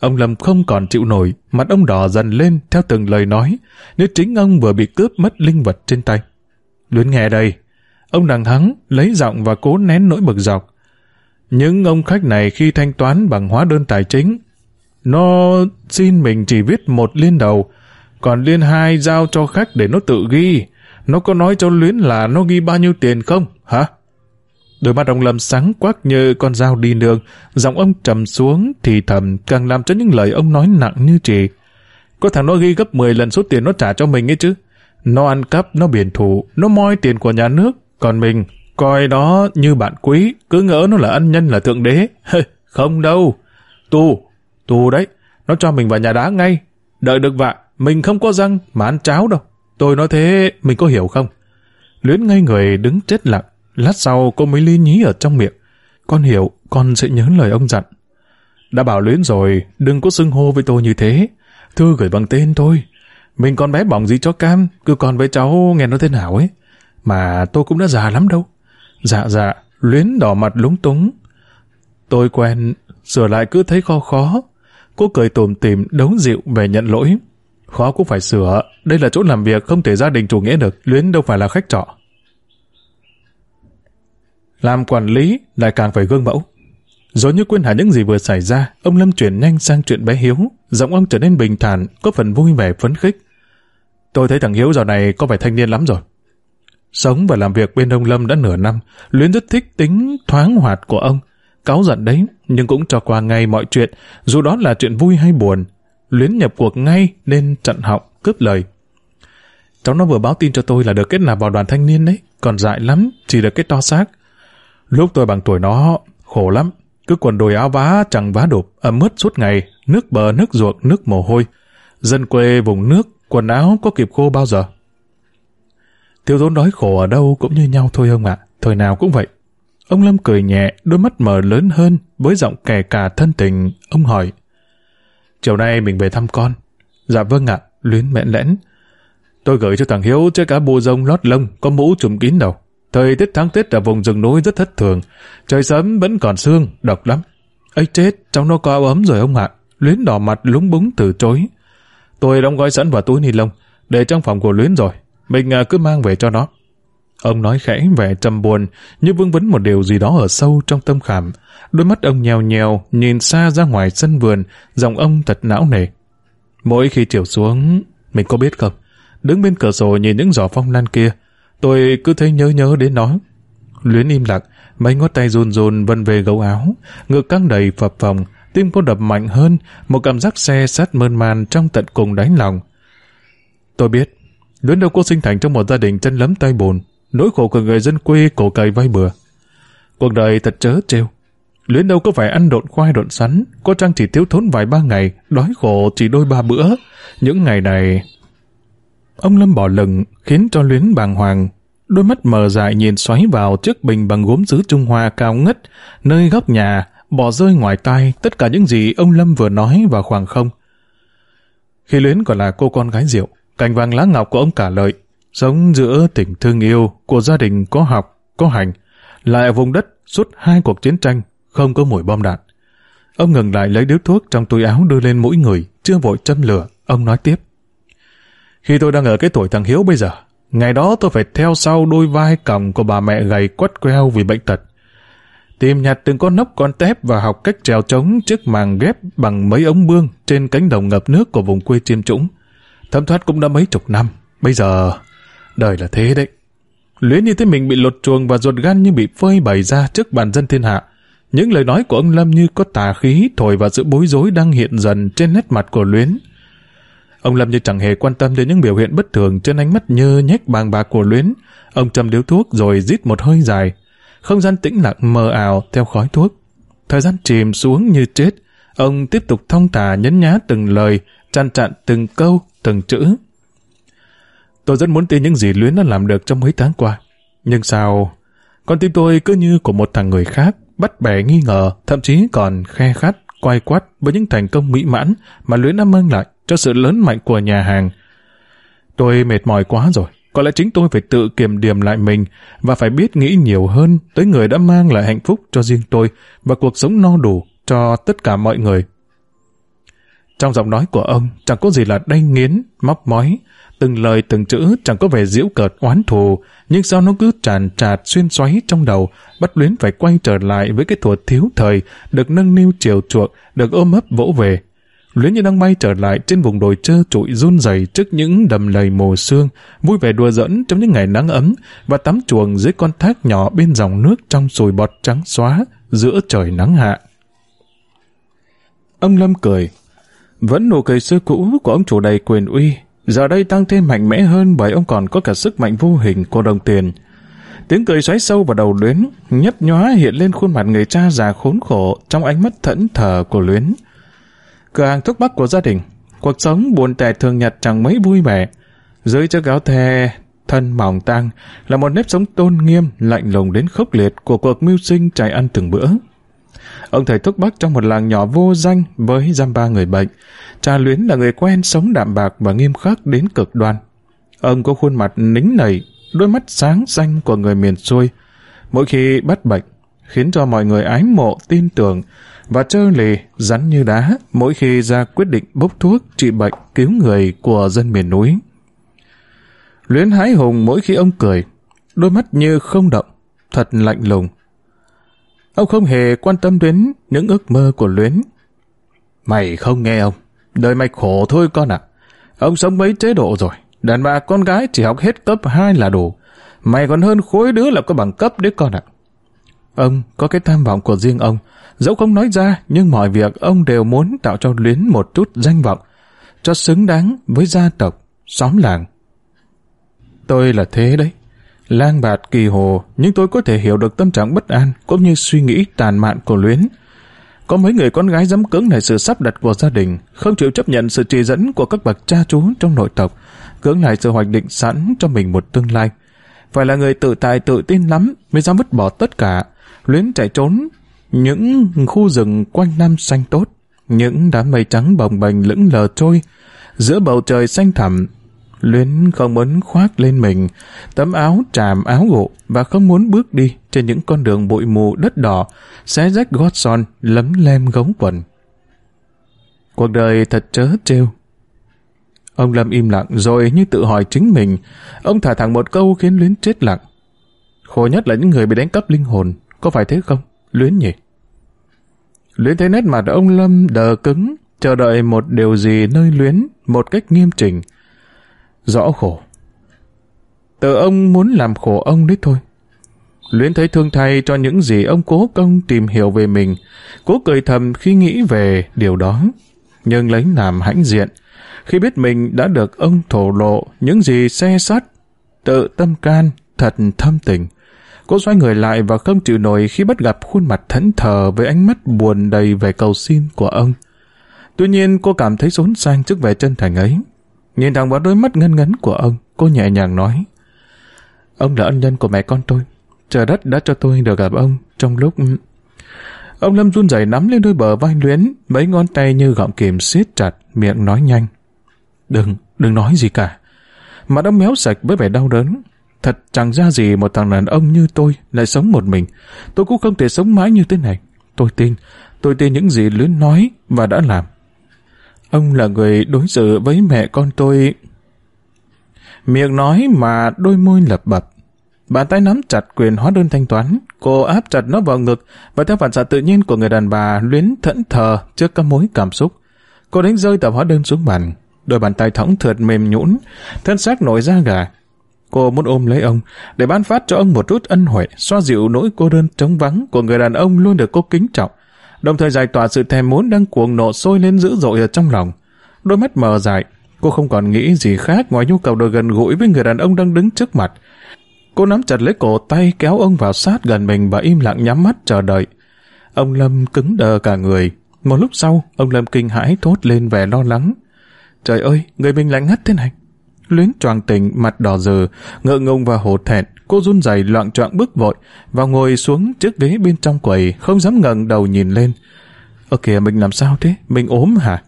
Ông Lâm không còn chịu nổi, mặt ông đỏ dần lên theo từng lời nói, nếu chính ông vừa bị cướp mất linh vật trên tay. Luyến nghe đây, ông đằng thắng lấy giọng và cố nén nỗi bực dọc. Những ông khách này khi thanh toán bằng hóa đơn tài chính, nó xin mình chỉ viết một liên đầu, còn liên hai giao cho khách để nó tự ghi. Nó có nói cho Luyến là nó ghi bao nhiêu tiền không, hả? Đôi mắt ông Lâm sáng quắc như con dao đi đường, giọng ông trầm xuống thì thầm càng làm cho những lời ông nói nặng như trì. Có thằng nó ghi gấp 10 lần số tiền nó trả cho mình ấy chứ. Nó ăn cắp, nó biển thủ, nó moi tiền của nhà nước, còn mình coi đó như bạn quý, cứ ngỡ nó là ân nhân là thượng đế. Không đâu, tù, tù đấy, nó cho mình vào nhà đá ngay. Đợi được vạ, mình không có răng mà ăn cháo đâu. Tôi nói thế, mình có hiểu không? Luyến ngay người đứng chết lặng, lát sau cô mới lý nhí ở trong miệng. Con hiểu, con sẽ nhớ lời ông dặn. Đã bảo Luyến rồi, đừng có xưng hô với tôi như thế. Thư gửi bằng tên thôi. Mình còn bé bỏng gì cho cam, cứ còn với cháu nghe nó thế nào ấy. Mà tôi cũng đã già lắm đâu. Dạ dạ, Luyến đỏ mặt lúng túng. Tôi quen, sửa lại cứ thấy khó khó. Cô cười tùm tìm, đấu dịu về nhận lỗi. Khó cũng phải sửa, đây là chỗ làm việc không thể gia đình chủ nghĩa được, Luyến đâu phải là khách trọ. Làm quản lý lại càng phải gương mẫu. Rồi như quên hẳn những gì vừa xảy ra, ông Lâm chuyển nhanh sang chuyện bé Hiếu, giọng ông trở nên bình thản, có phần vui vẻ phấn khích. Tôi thấy thằng Hiếu giờ này có vẻ thanh niên lắm rồi. Sống và làm việc bên ông Lâm đã nửa năm, Luyến rất thích tính thoáng hoạt của ông. Cáu giận đấy, nhưng cũng cho qua ngay mọi chuyện, dù đó là chuyện vui hay buồn. Luyến nhập cuộc ngay nên chặn họng, cướp lời. Cháu nó vừa báo tin cho tôi là được kết nạp vào đoàn thanh niên đấy, còn dại lắm, chỉ được kết to xác. Lúc tôi bằng tuổi nó, khổ lắm, cứ quần đùi áo vá chẳng vá đục, ẩm ướt suốt ngày, nước bờ, nước ruộng, nước mồ hôi. Dân quê vùng nước, quần áo có kịp khô bao giờ? Thiếu thốn đói khổ ở đâu cũng như nhau thôi ông ạ, thời nào cũng vậy. Ông Lâm cười nhẹ, đôi mắt mở lớn hơn, với giọng kẻ cả thân tình, ông hỏi. Chiều nay mình về thăm con. Dạ vâng ạ, luyến mẹn lẽn. Tôi gửi cho thằng Hiếu chiếc cá bô rông lót lông, có mũ trùm kín đầu. Thời tiết tháng Tết ở vùng rừng núi rất thất thường. Trời sớm vẫn còn sương, độc lắm. ấy chết, trong nó có áo ấm rồi ông ạ. Luyến đỏ mặt lúng búng từ chối. Tôi đóng gói sẵn vào túi ni lông, để trong phòng của Luyến rồi. Mình à, cứ mang về cho nó. Ông nói khẽ vẻ trầm buồn, như vương vấn một điều gì đó ở sâu trong tâm khảm. Đôi mắt ông nhèo nhèo, nhìn xa ra ngoài sân vườn, giọng ông thật não nề. Mỗi khi chiều xuống, mình có biết không? Đứng bên cửa sổ nhìn những giỏ phong lan kia, tôi cứ thấy nhớ nhớ đến nó. Luyến im lặng, mấy ngón tay run run vân về gấu áo, ngực căng đầy phập phồng, tim cô đập mạnh hơn, một cảm giác xe sát mơn man trong tận cùng đáy lòng. Tôi biết, Luyến đâu có sinh thành trong một gia đình chân lấm tay bùn, nỗi khổ của người dân quê cổ cày vay bừa. Cuộc đời thật chớ trêu. Luyến đâu có phải ăn độn khoai độn sắn, có chăng chỉ thiếu thốn vài ba ngày, đói khổ chỉ đôi ba bữa. Những ngày này... Ông Lâm bỏ lừng, khiến cho Luyến bàng hoàng. Đôi mắt mờ dại nhìn xoáy vào chiếc bình bằng gốm sứ Trung Hoa cao ngất, nơi góc nhà, bỏ rơi ngoài tai tất cả những gì ông Lâm vừa nói vào khoảng không. Khi Luyến còn là cô con gái rượu, cành vàng lá ngọc của ông cả lợi, sống giữa tình thương yêu của gia đình có học, có hành, lại ở vùng đất suốt hai cuộc chiến tranh, không có mùi bom đạn. Ông ngừng lại lấy điếu thuốc trong túi áo đưa lên mũi người, chưa vội châm lửa, ông nói tiếp. Khi tôi đang ở cái tuổi thằng Hiếu bây giờ, ngày đó tôi phải theo sau đôi vai còng của bà mẹ gầy quắt queo vì bệnh tật. Tìm nhặt từng con nóc con tép và học cách trèo trống chiếc màng ghép bằng mấy ống bương trên cánh đồng ngập nước của vùng quê chiêm trũng. Thấm thoát cũng đã mấy chục năm. Bây giờ, đời là thế đấy. Luyến như thế mình bị lột chuồng và ruột gan như bị phơi bày ra trước bàn dân thiên hạ. Những lời nói của ông Lâm như có tà khí thổi vào sự bối rối đang hiện dần trên nét mặt của Luyến. Ông Lâm như chẳng hề quan tâm đến những biểu hiện bất thường trên ánh mắt nhơ nhếch bàng bạc của Luyến. Ông châm điếu thuốc rồi rít một hơi dài. Không gian tĩnh lặng mờ ảo theo khói thuốc. Thời gian chìm xuống như chết. Ông tiếp tục thông thả nhấn nhá từng lời, chăn chặn từng câu, từng chữ. Tôi rất muốn tin những gì Luyến đã làm được trong mấy tháng qua. Nhưng sao... Con tim tôi cứ như của một thằng người khác, bắt bẻ nghi ngờ, thậm chí còn khe khát, quay quát với những thành công mỹ mãn mà Luyến đã mang lại cho sự lớn mạnh của nhà hàng. Tôi mệt mỏi quá rồi, có lẽ chính tôi phải tự kiềm điểm lại mình và phải biết nghĩ nhiều hơn tới người đã mang lại hạnh phúc cho riêng tôi và cuộc sống no đủ cho tất cả mọi người. Trong giọng nói của ông chẳng có gì là đay nghiến, móc mói, từng lời từng chữ chẳng có vẻ diễu cợt oán thù, nhưng sao nó cứ tràn trạt xuyên xoáy trong đầu, bắt luyến phải quay trở lại với cái thuật thiếu thời, được nâng niu chiều chuộng, được ôm ấp vỗ về. Luyến như đang bay trở lại trên vùng đồi trơ trụi run rẩy trước những đầm lầy mồ sương, vui vẻ đùa dẫn trong những ngày nắng ấm và tắm chuồng dưới con thác nhỏ bên dòng nước trong sùi bọt trắng xóa giữa trời nắng hạ. Ông Lâm cười. Vẫn nụ cười xưa cũ của ông chủ đầy quyền uy, giờ đây tăng thêm mạnh mẽ hơn bởi ông còn có cả sức mạnh vô hình của đồng tiền. Tiếng cười xoáy sâu vào đầu Luyến, nhấp nhóa hiện lên khuôn mặt người cha già khốn khổ trong ánh mắt thẫn thờ của Luyến. Cửa hàng thuốc bắc của gia đình, Cuộc sống buồn tẻ thường nhật chẳng mấy vui vẻ. Dưới chiếc áo the thân mỏng tang là một nếp sống tôn nghiêm, lạnh lùng đến khốc liệt của cuộc mưu sinh chạy ăn từng bữa. Ông thầy thuốc bắc trong một làng nhỏ vô danh với giam ba người bệnh. Cha Luyến là người quen sống đạm bạc và nghiêm khắc đến cực đoan. Ông có khuôn mặt nính nảy, đôi mắt sáng xanh của người miền xuôi. Mỗi khi bắt bệnh, khiến cho mọi người ái mộ tin tưởng và trơ lì rắn như đá mỗi khi ra quyết định bốc thuốc trị bệnh cứu người của dân miền núi. Luyến hái hùng mỗi khi ông cười, đôi mắt như không động, thật lạnh lùng. Ông không hề quan tâm đến những ước mơ của Luyến. Mày không nghe ông, đời mày khổ thôi con ạ. Ông sống mấy chế độ rồi, đàn bà con gái chỉ học hết cấp 2 là đủ. Mày còn hơn khối đứa là có bằng cấp đấy con ạ. Ông có cái tham vọng của riêng ông, dẫu không nói ra nhưng mọi việc ông đều muốn tạo cho Luyến một chút danh vọng, cho xứng đáng với gia tộc, xóm làng. Tôi là thế đấy. Lang bạt kỳ hồ, nhưng tôi có thể hiểu được tâm trạng bất an cũng như suy nghĩ tàn mạn của Luyến. Có mấy người con gái dám cưỡng lại sự sắp đặt của gia đình, không chịu chấp nhận sự chỉ dẫn của các bậc cha chú trong nội tộc, cưỡng lại sự hoạch định sẵn cho mình một tương lai. Phải là người tự tài tự tin lắm mới dám vứt bỏ tất cả, Luyến chạy trốn những khu rừng quanh năm xanh tốt, những đám mây trắng bồng bềnh lững lờ trôi, giữa bầu trời xanh thẳm Luyến không muốn khoác lên mình tấm áo tràm áo gỗ và không muốn bước đi trên những con đường bụi mù đất đỏ, xé rách gót son, lấm lem gống quần. Cuộc đời thật chớ trêu. Ông Lâm im lặng rồi như tự hỏi chính mình. Ông thả thẳng một câu khiến Luyến chết lặng. Khổ nhất là những người bị đánh cắp linh hồn. Có phải thế không? Luyến nhỉ? Luyến thấy nét mặt ông Lâm đờ cứng, chờ đợi một điều gì nơi Luyến, một cách nghiêm chỉnh rõ khổ. Tự ông muốn làm khổ ông đấy thôi. Luyến thấy thương thay cho những gì ông cố công tìm hiểu về mình, cố cười thầm khi nghĩ về điều đó. Nhưng lấy làm hãnh diện, khi biết mình đã được ông thổ lộ những gì xe sắt, tự tâm can, thật thâm tình. Cô xoay người lại và không chịu nổi khi bắt gặp khuôn mặt thẫn thờ với ánh mắt buồn đầy về cầu xin của ông. Tuy nhiên cô cảm thấy xốn sang trước vẻ chân thành ấy. Nhìn thẳng vào đôi mắt ngân ngấn của ông, cô nhẹ nhàng nói. Ông là ân nhân của mẹ con tôi. Trời đất đã cho tôi được gặp ông trong lúc... Ông Lâm run rẩy nắm lên đôi bờ vai luyến, mấy ngón tay như gọng kìm siết chặt, miệng nói nhanh. Đừng, đừng nói gì cả. Mà đã méo sạch với vẻ đau đớn. Thật chẳng ra gì một thằng đàn ông như tôi lại sống một mình. Tôi cũng không thể sống mãi như thế này. Tôi tin, tôi tin những gì Luyến nói và đã làm. Ông là người đối xử với mẹ con tôi. Miệng nói mà đôi môi lập bập. Bàn tay nắm chặt quyền hóa đơn thanh toán, cô áp chặt nó vào ngực và theo phản xạ tự nhiên của người đàn bà luyến thẫn thờ trước các mối cảm xúc. Cô đánh rơi tập hóa đơn xuống bàn, đôi bàn tay thõng thượt mềm nhũn, thân xác nổi da gà. Cô muốn ôm lấy ông để ban phát cho ông một chút ân huệ, xoa dịu nỗi cô đơn trống vắng của người đàn ông luôn được cô kính trọng, đồng thời giải tỏa sự thèm muốn đang cuồng nộ sôi lên dữ dội ở trong lòng. Đôi mắt mờ dại, cô không còn nghĩ gì khác ngoài nhu cầu được gần gũi với người đàn ông đang đứng trước mặt. Cô nắm chặt lấy cổ tay kéo ông vào sát gần mình và im lặng nhắm mắt chờ đợi. Ông Lâm cứng đờ cả người. Một lúc sau, ông Lâm kinh hãi thốt lên vẻ lo lắng. Trời ơi, người mình lạnh ngắt thế này. Luyến choàng tình mặt đỏ dừ, ngợ ngùng và hổ thẹn, cô run rẩy loạn choạng bước vội, và ngồi xuống chiếc ghế bên trong quầy, không dám ngẩng đầu nhìn lên. Ơ kìa, mình làm sao thế? Mình ốm hả?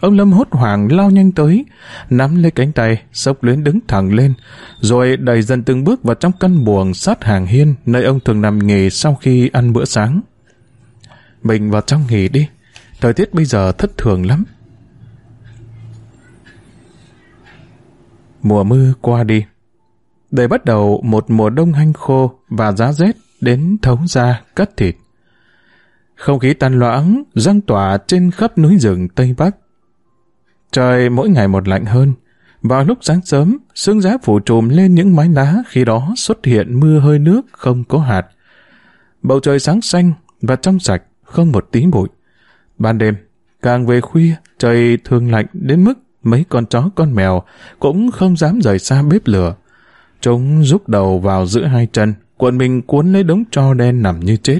Ông Lâm hốt hoảng lao nhanh tới, nắm lấy cánh tay, sốc luyến đứng thẳng lên, rồi đẩy dần từng bước vào trong căn buồng sát hàng hiên, nơi ông thường nằm nghỉ sau khi ăn bữa sáng. Mình vào trong nghỉ đi, thời tiết bây giờ thất thường lắm. Mùa mưa qua đi. Để bắt đầu một mùa đông hanh khô và giá rét đến thấu da cắt thịt. Không khí tan loãng, răng tỏa trên khắp núi rừng Tây Bắc. Trời mỗi ngày một lạnh hơn. Vào lúc sáng sớm, sương giá phủ trùm lên những mái lá khi đó xuất hiện mưa hơi nước không có hạt. Bầu trời sáng xanh và trong sạch, không một tí bụi. Ban đêm, càng về khuya, trời thường lạnh đến mức mấy con chó con mèo cũng không dám rời xa bếp lửa. Chúng rút đầu vào giữa hai chân, quần mình cuốn lấy đống tro đen nằm như chết.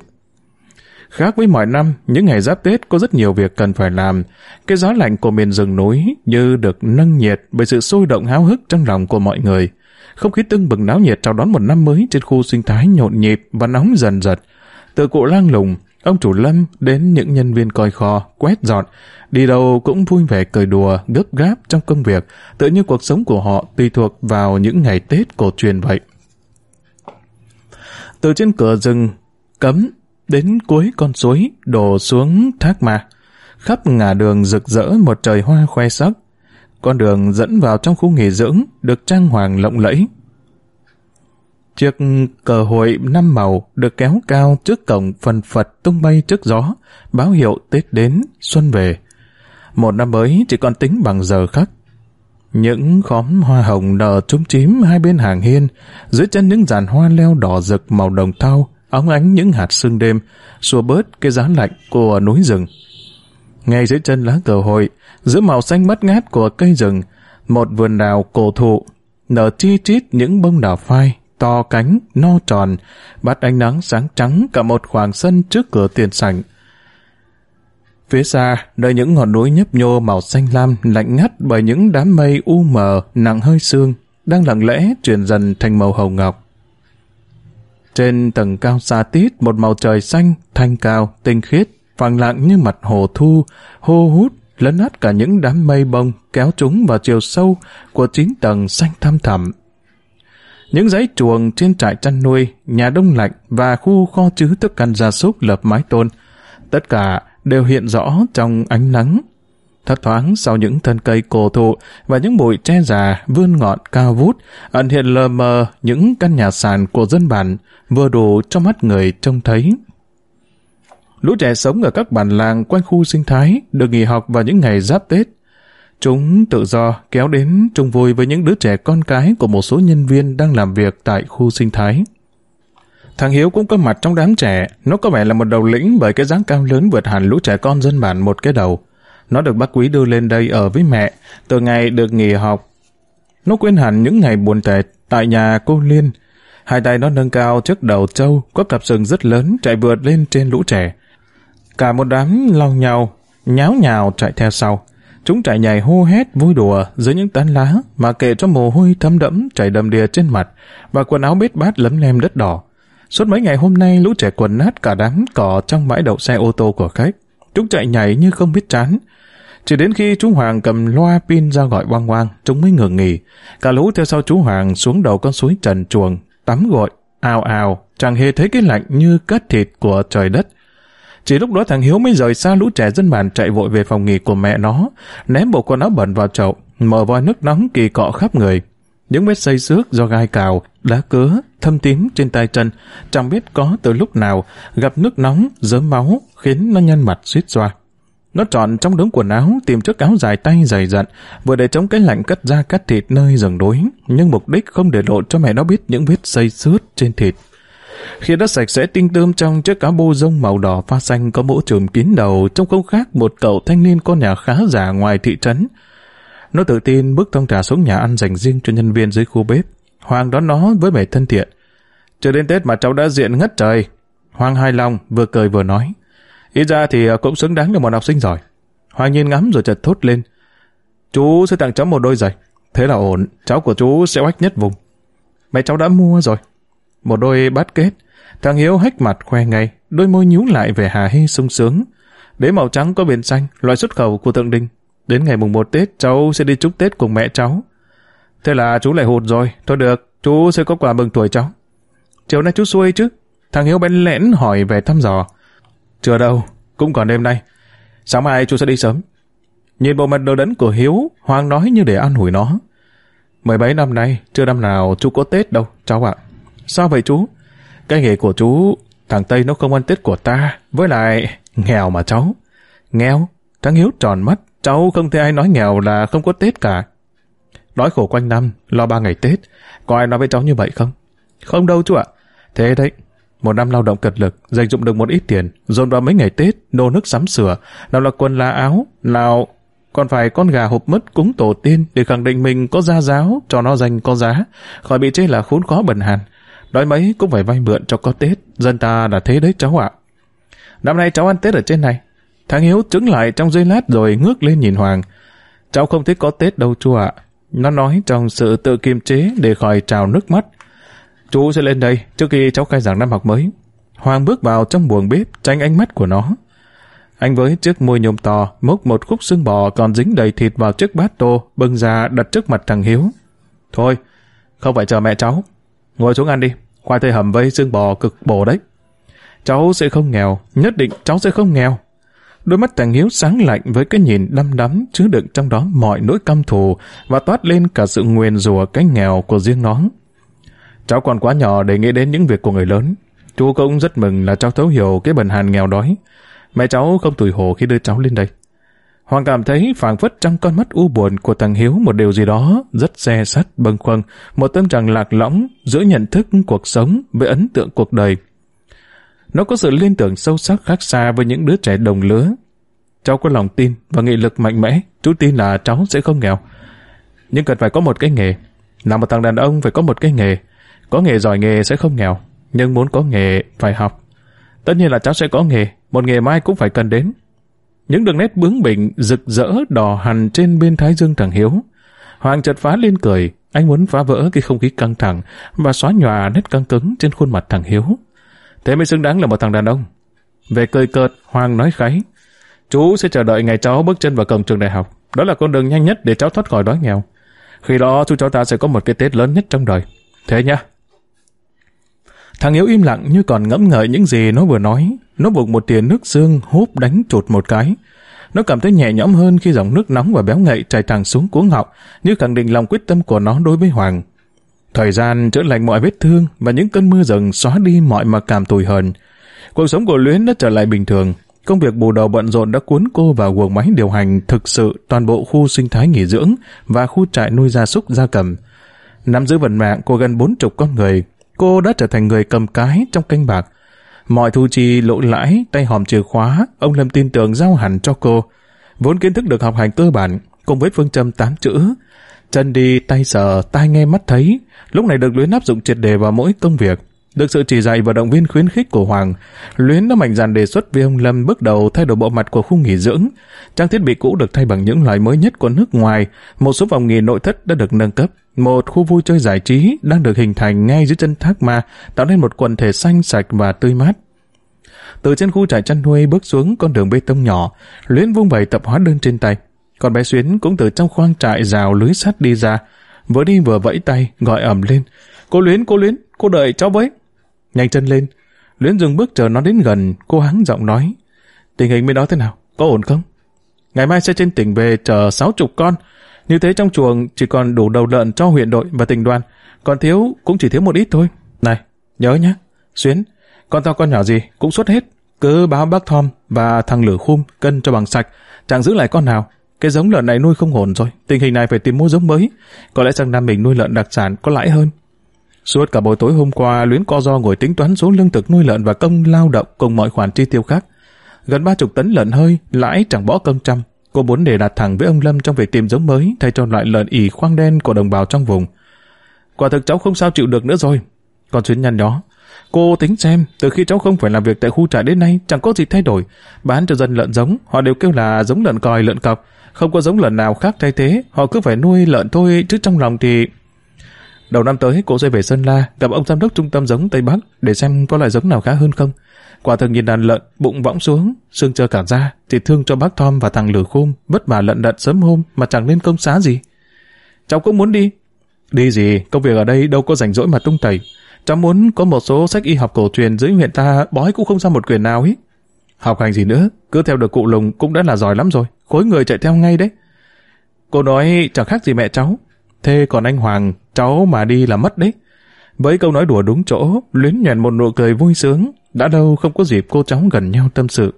Khác với mọi năm, những ngày giáp Tết có rất nhiều việc cần phải làm. Cái gió lạnh của miền rừng núi như được nâng nhiệt bởi sự sôi động háo hức trong lòng của mọi người. Không khí tưng bừng náo nhiệt chào đón một năm mới trên khu sinh thái nhộn nhịp và nóng dần dật. Từ cụ lang lùng, ông chủ lâm đến những nhân viên coi kho, quét dọn, đi đâu cũng vui vẻ cười đùa, gấp gáp trong công việc, tự như cuộc sống của họ tùy thuộc vào những ngày Tết cổ truyền vậy. Từ trên cửa rừng, cấm, đến cuối con suối, đổ xuống thác mạc. Khắp ngả đường rực rỡ một trời hoa khoe sắc. Con đường dẫn vào trong khu nghỉ dưỡng được trang hoàng lộng lẫy. Chiếc cờ hội năm màu được kéo cao trước cổng phần phật tung bay trước gió, báo hiệu Tết đến, xuân về. Một năm mới chỉ còn tính bằng giờ khắc. Những khóm hoa hồng nở trúng chím hai bên hàng hiên, dưới chân những dàn hoa leo đỏ rực màu đồng thau, óng ánh những hạt sương đêm, xua bớt cái giá lạnh của núi rừng. Ngay dưới chân lá cờ hội, giữa màu xanh mất ngát của cây rừng, một vườn đào cổ thụ, nở chi chít những bông đào phai, to cánh, no tròn, bắt ánh nắng sáng trắng cả một khoảng sân trước cửa tiền sảnh. Phía xa, nơi những ngọn núi nhấp nhô màu xanh lam lạnh ngắt bởi những đám mây u mờ nặng hơi sương, đang lặng lẽ chuyển dần thành màu hồng ngọc. Trên tầng cao xa tít một màu trời xanh, thanh cao, tinh khiết, phẳng lặng như mặt hồ thu, hô hút, lấn át cả những đám mây bông kéo chúng vào chiều sâu của chín tầng xanh thăm thẳm. Những dãy chuồng trên trại chăn nuôi, nhà đông lạnh và khu kho chứa thức ăn gia súc lập mái tôn, tất cả đều hiện rõ trong ánh nắng. Thất thoáng sau những thân cây cổ thụ và những bụi tre già vươn ngọn cao vút, ẩn hiện lờ mờ những căn nhà sàn của dân bản, vừa đủ cho mắt người trông thấy. Lũ trẻ sống ở các bản làng quanh khu sinh thái được nghỉ học vào những ngày giáp Tết. Chúng tự do kéo đến chung vui với những đứa trẻ con cái của một số nhân viên đang làm việc tại khu sinh thái. Thằng Hiếu cũng có mặt trong đám trẻ, nó có vẻ là một đầu lĩnh bởi cái dáng cao lớn vượt hẳn lũ trẻ con dân bản một cái đầu. Nó được bác quý đưa lên đây ở với mẹ, từ ngày được nghỉ học. Nó quên hẳn những ngày buồn tệ tại nhà cô Liên. Hai tay nó nâng cao trước đầu trâu, có cặp sừng rất lớn chạy vượt lên trên lũ trẻ. Cả một đám lao nhau, nháo nhào chạy theo sau. Chúng chạy nhảy hô hét vui đùa dưới những tán lá mà kệ cho mồ hôi thấm đẫm chảy đầm đìa trên mặt và quần áo bết bát lấm lem đất đỏ. Suốt mấy ngày hôm nay lũ trẻ quần nát cả đám cỏ trong bãi đậu xe ô tô của khách. Chúng chạy nhảy như không biết chán. Chỉ đến khi chú Hoàng cầm loa pin ra gọi quang quang, chúng mới ngừng nghỉ. Cả lũ theo sau chú Hoàng xuống đầu con suối trần chuồng, tắm gội, ào ào, chẳng hề thấy cái lạnh như cắt thịt của trời đất. Chỉ lúc đó thằng Hiếu mới rời xa lũ trẻ dân bản chạy vội về phòng nghỉ của mẹ nó, ném bộ quần áo bẩn vào chậu, mở vòi nước nóng kỳ cọ khắp người. Những vết xây xước do gai cào, đá cứa, thâm tím trên tay chân, chẳng biết có từ lúc nào, gặp nước nóng, dớm máu, khiến nó nhăn mặt suýt xoa. Nó chọn trong đống quần áo, tìm chiếc áo dài tay dày dặn, vừa để chống cái lạnh cắt da cắt thịt nơi rừng đối, nhưng mục đích không để lộ cho mẹ nó biết những vết xây xước trên thịt. Khi đã sạch sẽ tinh tươm trong chiếc cá bô rông màu đỏ pha xanh có mũ trùm kín đầu trông không khác một cậu thanh niên con nhà khá giả ngoài thị trấn. Nó tự tin bước thông thả xuống nhà ăn dành riêng cho nhân viên dưới khu bếp. Hoàng đón nó với vẻ thân thiện. Chưa đến Tết mà cháu đã diện ngất trời. Hoàng hài lòng, vừa cười vừa nói. Ít ra thì cũng xứng đáng là một học sinh giỏi. Hoàng nhìn ngắm rồi chợt thốt lên. Chú sẽ tặng cháu một đôi giày. Thế là ổn, cháu của chú sẽ oách nhất vùng. Mẹ cháu đã mua rồi. Một đôi bát kết. Thằng Hiếu hách mặt khoe ngay, đôi môi nhú lại về hà hê sung sướng. Đế màu trắng có biển xanh, loại xuất khẩu của tượng đình. Đến ngày mùng 1 Tết, cháu sẽ đi chúc Tết cùng mẹ cháu. Thế là chú lại hụt rồi. Thôi được, chú sẽ có quà mừng tuổi cháu. Chiều nay chú xuôi chứ? Thằng Hiếu bén lẽn hỏi về thăm dò. Chưa đâu, cũng còn đêm nay. Sáng mai chú sẽ đi sớm. Nhìn bộ mặt đồ đẫn của Hiếu, Hoàng nói như để ăn hủi nó. Mười mấy năm nay, chưa năm nào chú có Tết đâu, cháu ạ. Sao vậy chú? Cái nghề của chú, thằng Tây nó không ăn Tết của ta, với lại nghèo mà cháu. Nghèo? trắng Hiếu tròn mắt, cháu không thấy ai nói nghèo là không có Tết cả. Đói khổ quanh năm, lo ba ngày Tết, có ai nói với cháu như vậy không? Không đâu chú ạ. Thế đấy, một năm lao động cật lực, dành dụng được một ít tiền, dồn vào mấy ngày Tết, nô nước sắm sửa, nào là quần là áo, nào còn phải con gà hộp mứt cúng tổ tiên để khẳng định mình có gia giáo, cho nó dành có giá, khỏi bị chê là khốn khó bần hàn. Đói mấy cũng phải vay mượn cho có Tết, dân ta là thế đấy cháu ạ. Năm nay cháu ăn Tết ở trên này. Thằng Hiếu trứng lại trong giây lát rồi ngước lên nhìn Hoàng. Cháu không thích có Tết đâu chú ạ. Nó nói trong sự tự kiềm chế để khỏi trào nước mắt. Chú sẽ lên đây trước khi cháu khai giảng năm học mới. Hoàng bước vào trong buồng bếp tránh ánh mắt của nó. Anh với chiếc môi nhôm to múc một khúc xương bò còn dính đầy thịt vào chiếc bát tô bưng ra đặt trước mặt thằng Hiếu. Thôi, không phải chờ mẹ cháu. Ngồi xuống ăn đi. Khoai tây hầm với xương bò cực bổ đấy. Cháu sẽ không nghèo, nhất định cháu sẽ không nghèo. Đôi mắt thằng Hiếu sáng lạnh với cái nhìn đăm đắm chứa đựng trong đó mọi nỗi căm thù và toát lên cả sự nguyền rủa cái nghèo của riêng nó. Cháu còn quá nhỏ để nghĩ đến những việc của người lớn. Chú cũng rất mừng là cháu thấu hiểu cái bần hàn nghèo đói. Mẹ cháu không tủi hổ khi đưa cháu lên đây. Hoàng cảm thấy phảng phất trong con mắt u buồn của thằng Hiếu một điều gì đó rất xe sắt bâng khuâng, một tâm trạng lạc lõng giữa nhận thức cuộc sống với ấn tượng cuộc đời. Nó có sự liên tưởng sâu sắc khác xa với những đứa trẻ đồng lứa. Cháu có lòng tin và nghị lực mạnh mẽ, chú tin là cháu sẽ không nghèo. Nhưng cần phải có một cái nghề. Là một thằng đàn ông phải có một cái nghề. Có nghề giỏi nghề sẽ không nghèo, nhưng muốn có nghề phải học. Tất nhiên là cháu sẽ có nghề, một nghề mai cũng phải cần đến. Những đường nét bướng bỉnh, rực rỡ, đỏ hằn trên bên thái dương thằng Hiếu. Hoàng chợt phá lên cười, anh muốn phá vỡ cái không khí căng thẳng và xóa nhòa nét căng cứng trên khuôn mặt thằng Hiếu. Thế mới xứng đáng là một thằng đàn ông. Về cười cợt, Hoàng nói kháy. Chú sẽ chờ đợi ngày cháu bước chân vào cổng trường đại học. Đó là con đường nhanh nhất để cháu thoát khỏi đói nghèo. Khi đó chú cháu ta sẽ có một cái Tết lớn nhất trong đời. Thế nhá. Thằng Hiếu im lặng như còn ngẫm ngợi những gì nó vừa nói. Nó buộc một tiền nước xương húp đánh chụt một cái. Nó cảm thấy nhẹ nhõm hơn khi dòng nước nóng và béo ngậy chảy thẳng xuống cuống họng, như khẳng định lòng quyết tâm của nó đối với Hoàng. Thời gian chữa lành mọi vết thương và những cơn mưa rừng xóa đi mọi mặc cảm tủi hờn. Cuộc sống của Luyến đã trở lại bình thường. Công việc bù đầu bận rộn đã cuốn cô vào guồng máy điều hành thực sự toàn bộ khu sinh thái nghỉ dưỡng và khu trại nuôi gia súc gia cầm. Nắm giữ vận mạng của gần bốn chục con người, cô đã trở thành người cầm cái trong canh bạc. Mọi thu chi lỗ lãi, tay hòm chìa khóa, ông Lâm tin tưởng giao hẳn cho cô. Vốn kiến thức được học hành cơ bản, cùng với phương châm tám chữ, chân đi, tay sờ, tai nghe mắt thấy, lúc này được Luyến áp dụng triệt đề vào mỗi công việc. Được sự chỉ dạy và động viên khuyến khích của Hoàng, Luyến đã mạnh dạn đề xuất với ông Lâm bước đầu thay đổi bộ mặt của khu nghỉ dưỡng. Trang thiết bị cũ được thay bằng những loại mới nhất của nước ngoài, một số phòng nghỉ nội thất đã được nâng cấp, một khu vui chơi giải trí đang được hình thành ngay dưới chân thác ma, tạo nên một quần thể xanh sạch và tươi mát. Từ trên khu trại chăn nuôi bước xuống con đường bê tông nhỏ, Luyến vung vẩy tập hóa đơn trên tay. Còn bé Xuyến cũng từ trong khoang trại rào lưới sắt đi ra, vừa đi vừa vẫy tay, gọi ẩm lên. Cô Luyến, cô Luyến, cô đợi cháu với. Nhanh chân lên. Luyến dừng bước chờ nó đến gần, cô hắng giọng nói. Tình hình bên đó thế nào? Có ổn không? Ngày mai sẽ trên tỉnh về chờ sáu chục con. Như thế trong chuồng chỉ còn đủ đầu lợn cho huyện đội và tỉnh đoàn. Còn thiếu cũng chỉ thiếu một ít thôi. Này, nhớ nhé. Xuyến, con to con nhỏ gì cũng xuất hết. Cứ báo bác Thom và thằng Lửa Khum cân cho bằng sạch. Chẳng giữ lại con nào. Cái giống lợn này nuôi không ổn rồi. Tình hình này phải tìm mua giống mới. Có lẽ sang năm mình nuôi lợn đặc sản có lãi hơn. Suốt cả buổi tối hôm qua, Luyến co do ngồi tính toán số lương thực nuôi lợn và công lao động cùng mọi khoản chi tiêu khác. Gần ba chục tấn lợn hơi, lãi chẳng bỏ công trăm. Cô muốn để đạt thẳng với ông Lâm trong việc tìm giống mới thay cho loại lợn ỉ khoang đen của đồng bào trong vùng. Quả thực cháu không sao chịu được nữa rồi. Còn chuyến nhăn đó, cô tính xem, từ khi cháu không phải làm việc tại khu trại đến nay, chẳng có gì thay đổi. Bán cho dân lợn giống, họ đều kêu là giống lợn còi, lợn cọc. Không có giống lợn nào khác thay thế, họ cứ phải nuôi lợn thôi, chứ trong lòng thì Đầu năm tới, cô sẽ về Sơn La, gặp ông giám đốc trung tâm giống Tây Bắc để xem có loại giống nào khá hơn không. Quả thực nhìn đàn lợn, bụng võng xuống, xương trơ cả ra, thì thương cho bác Tom và thằng Lửa Khum, vất vả lận đận sớm hôm mà chẳng nên công xá gì. Cháu cũng muốn đi. Đi gì, công việc ở đây đâu có rảnh rỗi mà tung tẩy. Cháu muốn có một số sách y học cổ truyền dưới huyện ta bói cũng không ra một quyền nào ấy. Học hành gì nữa, cứ theo được cụ lùng cũng đã là giỏi lắm rồi, khối người chạy theo ngay đấy. Cô nói chẳng khác gì mẹ cháu, Thế còn anh Hoàng, cháu mà đi là mất đấy. Với câu nói đùa đúng chỗ, Luyến nhoèn một nụ cười vui sướng, đã đâu không có dịp cô cháu gần nhau tâm sự.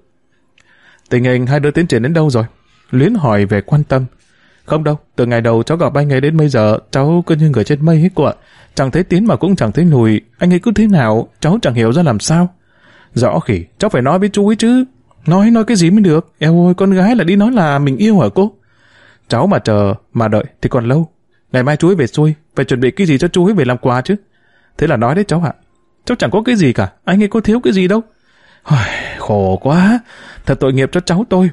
Tình hình hai đứa tiến triển đến đâu rồi? Luyến hỏi về quan tâm. Không đâu, từ ngày đầu cháu gặp anh ấy đến bây giờ, cháu cứ như người trên mây hết cô ạ. Chẳng thấy tiến mà cũng chẳng thấy lùi, anh ấy cứ thế nào, cháu chẳng hiểu ra làm sao. Rõ khỉ, cháu phải nói với chú ấy chứ. Nói nói cái gì mới được, eo ơi, con gái là đi nói là mình yêu hả cô? Cháu mà chờ, mà đợi thì còn lâu, Ngày mai chú ấy về xuôi, phải chuẩn bị cái gì cho chú ấy về làm quà chứ. Thế là nói đấy cháu ạ. Cháu chẳng có cái gì cả, anh ấy có thiếu cái gì đâu. khổ quá, thật tội nghiệp cho cháu tôi.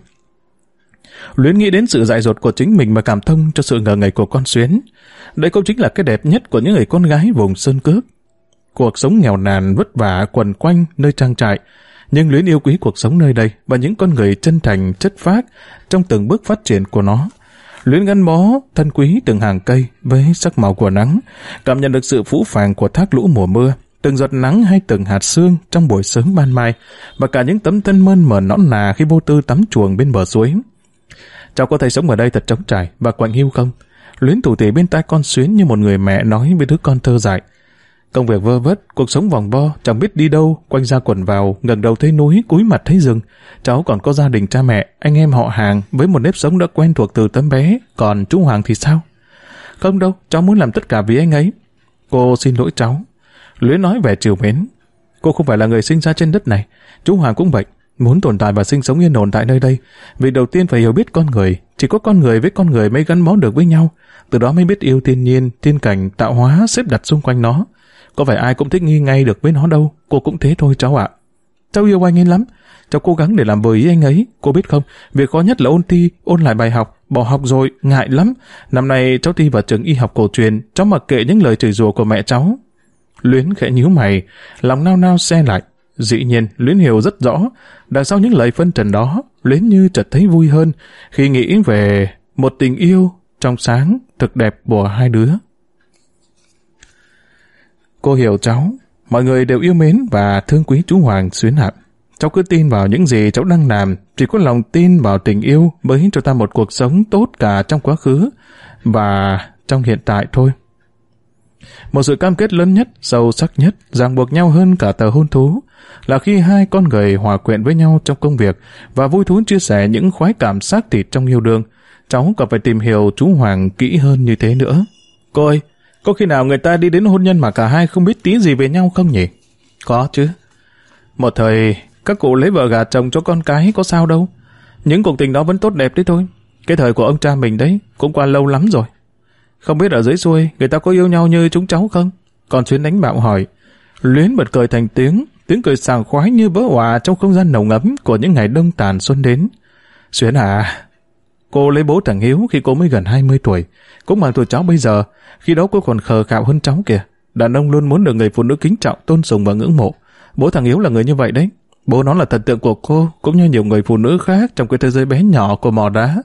Luyến nghĩ đến sự dại dột của chính mình mà cảm thông cho sự ngờ ngày của con Xuyến. Đây cũng chính là cái đẹp nhất của những người con gái vùng Sơn Cước. Cuộc sống nghèo nàn vất vả quần quanh nơi trang trại, nhưng Luyến yêu quý cuộc sống nơi đây và những con người chân thành, chất phác trong từng bước phát triển của nó. Luyến gắn bó, thân quý từng hàng cây với sắc màu của nắng, cảm nhận được sự phũ phàng của thác lũ mùa mưa, từng giọt nắng hay từng hạt sương trong buổi sớm ban mai, và cả những tấm thân mơn mởn nõn nà khi vô tư tắm chuồng bên bờ suối. Cháu có thấy sống ở đây thật trống trải và quạnh hiu không? Luyến thủ tỉ bên tai con xuyến như một người mẹ nói với đứa con thơ dại. Công việc vơ vất, cuộc sống vòng vo, chẳng biết đi đâu, quanh ra quần vào, ngẩng đầu thấy núi, cúi mặt thấy rừng. Cháu còn có gia đình cha mẹ, anh em họ hàng, với một nếp sống đã quen thuộc từ tấm bé, còn chú Hoàng thì sao? Không đâu, cháu muốn làm tất cả vì anh ấy. Cô xin lỗi cháu. Luyến nói vẻ chiều mến. Cô không phải là người sinh ra trên đất này, chú Hoàng cũng vậy. Muốn tồn tại và sinh sống yên ổn tại nơi đây, vì đầu tiên phải hiểu biết con người, chỉ có con người với con người mới gắn bó được với nhau, từ đó mới biết yêu thiên nhiên, thiên cảnh, tạo hóa xếp đặt xung quanh nó. Có phải ai cũng thích nghi ngay được với nó đâu, cô cũng thế thôi cháu ạ. Cháu yêu anh ấy lắm, cháu cố gắng để làm vừa ý anh ấy, cô biết không, việc khó nhất là ôn thi, ôn lại bài học, bỏ học rồi, ngại lắm. Năm nay cháu thi vào trường y học cổ truyền, cháu mặc kệ những lời chửi rủa của mẹ cháu. Luyến khẽ nhíu mày, lòng nao nao xe lại. Dĩ nhiên, Luyến hiểu rất rõ, đằng sau những lời phân trần đó, Luyến như chợt thấy vui hơn khi nghĩ về một tình yêu trong sáng, thực đẹp của hai đứa. Cô hiểu cháu, mọi người đều yêu mến và thương quý chú Hoàng xuyến hạng. Cháu cứ tin vào những gì cháu đang làm, chỉ có lòng tin vào tình yêu mới cho ta một cuộc sống tốt cả trong quá khứ và trong hiện tại thôi. Một sự cam kết lớn nhất, sâu sắc nhất, ràng buộc nhau hơn cả tờ hôn thú, là khi hai con người hòa quyện với nhau trong công việc và vui thú chia sẻ những khoái cảm xác thịt trong yêu đương. Cháu còn phải tìm hiểu chú Hoàng kỹ hơn như thế nữa. Cô ơi, có khi nào người ta đi đến hôn nhân mà cả hai không biết tí gì về nhau không nhỉ? Có chứ. Một thời, các cụ lấy vợ gà chồng cho con cái có sao đâu. Những cuộc tình đó vẫn tốt đẹp đấy thôi. Cái thời của ông cha mình đấy cũng qua lâu lắm rồi. Không biết ở dưới xuôi người ta có yêu nhau như chúng cháu không? Còn Xuyến đánh bạo hỏi. Luyến bật cười thành tiếng, tiếng cười sảng khoái như vỡ hòa trong không gian nồng ấm của những ngày đông tàn xuân đến. Xuyến à, cô lấy bố thằng Hiếu khi cô mới gần 20 tuổi, cũng bằng tuổi cháu bây giờ, khi đó cô còn khờ khạo hơn cháu kìa. Đàn ông luôn muốn được người phụ nữ kính trọng, tôn sùng và ngưỡng mộ. Bố thằng Hiếu là người như vậy đấy. Bố nó là thần tượng của cô, cũng như nhiều người phụ nữ khác trong cái thế giới bé nhỏ của mò đá.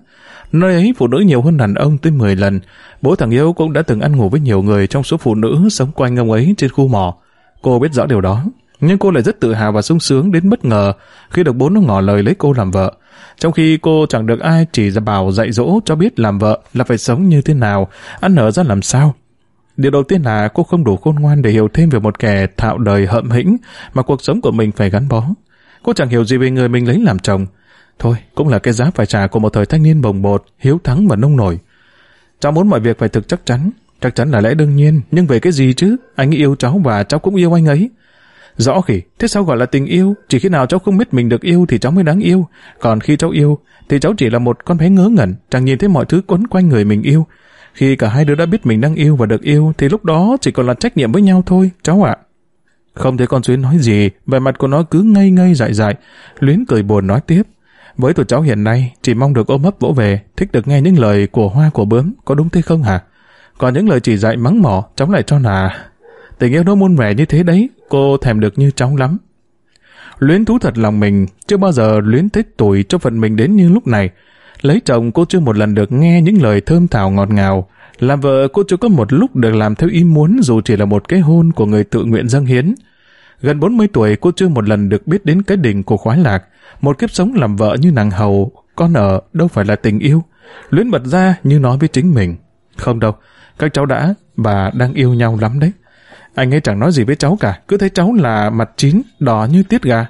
Nơi ấy phụ nữ nhiều hơn đàn ông tới 10 lần. Bố thằng Hiếu cũng đã từng ăn ngủ với nhiều người trong số phụ nữ sống quanh ông ấy trên khu mò. Cô biết rõ điều đó. Nhưng cô lại rất tự hào và sung sướng đến bất ngờ khi được bố nó ngỏ lời lấy cô làm vợ. Trong khi cô chẳng được ai chỉ ra bảo dạy dỗ cho biết làm vợ là phải sống như thế nào, ăn ở ra làm sao. Điều đầu tiên là cô không đủ khôn ngoan để hiểu thêm về một kẻ thạo đời hậm hĩnh mà cuộc sống của mình phải gắn bó. Cô chẳng hiểu gì về người mình lấy làm chồng. Thôi, cũng là cái giá phải trả của một thời thanh niên bồng bột, hiếu thắng và nông nổi. Cháu muốn mọi việc phải thực chắc chắn. Chắc chắn là lẽ đương nhiên, nhưng về cái gì chứ? Anh yêu cháu và cháu cũng yêu anh ấy. Rõ khỉ, thế sao gọi là tình yêu? Chỉ khi nào cháu không biết mình được yêu thì cháu mới đáng yêu. Còn khi cháu yêu, thì cháu chỉ là một con bé ngớ ngẩn, chẳng nhìn thấy mọi thứ quấn quanh người mình yêu. Khi cả hai đứa đã biết mình đang yêu và được yêu, thì lúc đó chỉ còn là trách nhiệm với nhau thôi, cháu ạ. Không thấy con Xuyến nói gì, vẻ mặt của nó cứ ngây ngây dại dại. Luyến cười buồn nói tiếp. Với tụi cháu hiện nay, chỉ mong được ôm ấp vỗ về, thích được nghe những lời của hoa của bướm, có đúng thế không hả? Còn những lời chỉ dạy mắng mỏ, cháu lại cho là... Tình yêu nó muôn vẻ như thế đấy, cô thèm được như cháu lắm. Luyến thú thật lòng mình, chưa bao giờ luyến thích tuổi cho phận mình đến như lúc này. Lấy chồng cô chưa một lần được nghe những lời thơm thảo ngọt ngào. Làm vợ cô chưa có một lúc được làm theo ý muốn dù chỉ là một cái hôn của người tự nguyện dâng hiến. Gần 40 tuổi cô chưa một lần được biết đến cái đỉnh của khoái lạc. Một kiếp sống làm vợ như nàng hầu, con ở đâu phải là tình yêu. Luyến bật ra như nói với chính mình. Không đâu, các cháu đã và đang yêu nhau lắm đấy. Anh ấy chẳng nói gì với cháu cả, cứ thấy cháu là mặt chín, đỏ như tiết gà.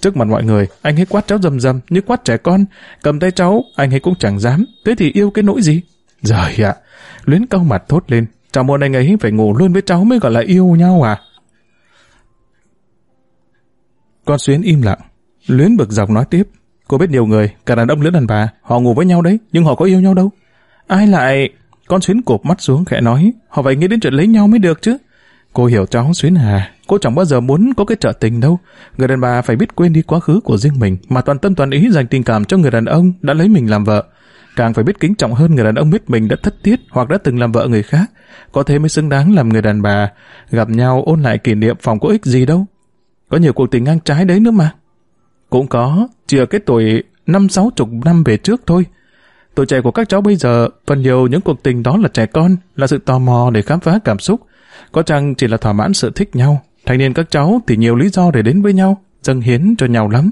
Trước mặt mọi người, anh ấy quát cháu dầm dầm như quát trẻ con. Cầm tay cháu, anh ấy cũng chẳng dám. Thế thì yêu cái nỗi gì? Giời ạ! Luyến cau mặt thốt lên. Chào muốn anh ấy phải ngủ luôn với cháu mới gọi là yêu nhau à? Con Xuyến im lặng. Luyến bực dọc nói tiếp. Cô biết nhiều người, cả đàn ông lẫn đàn bà, họ ngủ với nhau đấy, nhưng họ có yêu nhau đâu. Ai lại... Con Xuyến cụp mắt xuống khẽ nói, họ phải nghĩ đến chuyện lấy nhau mới được chứ. Cô hiểu cháu Xuyến Hà, Cô chẳng bao giờ muốn có cái trợ tình đâu. Người đàn bà phải biết quên đi quá khứ của riêng mình mà toàn tâm toàn ý dành tình cảm cho người đàn ông đã lấy mình làm vợ. Càng phải biết kính trọng hơn người đàn ông biết mình đã thất tiết hoặc đã từng làm vợ người khác. Có thế mới xứng đáng làm người đàn bà. Gặp nhau ôn lại kỷ niệm phòng có ích gì đâu. Có nhiều cuộc tình ngang trái đấy nữa mà. Cũng có, chỉ ở cái tuổi năm sáu chục năm về trước thôi. Tuổi trẻ của các cháu bây giờ, phần nhiều những cuộc tình đó là trẻ con, là sự tò mò để khám phá cảm xúc. Có chăng chỉ là thỏa mãn sự thích nhau. Thanh niên các cháu thì nhiều lý do để đến với nhau, dâng hiến cho nhau lắm.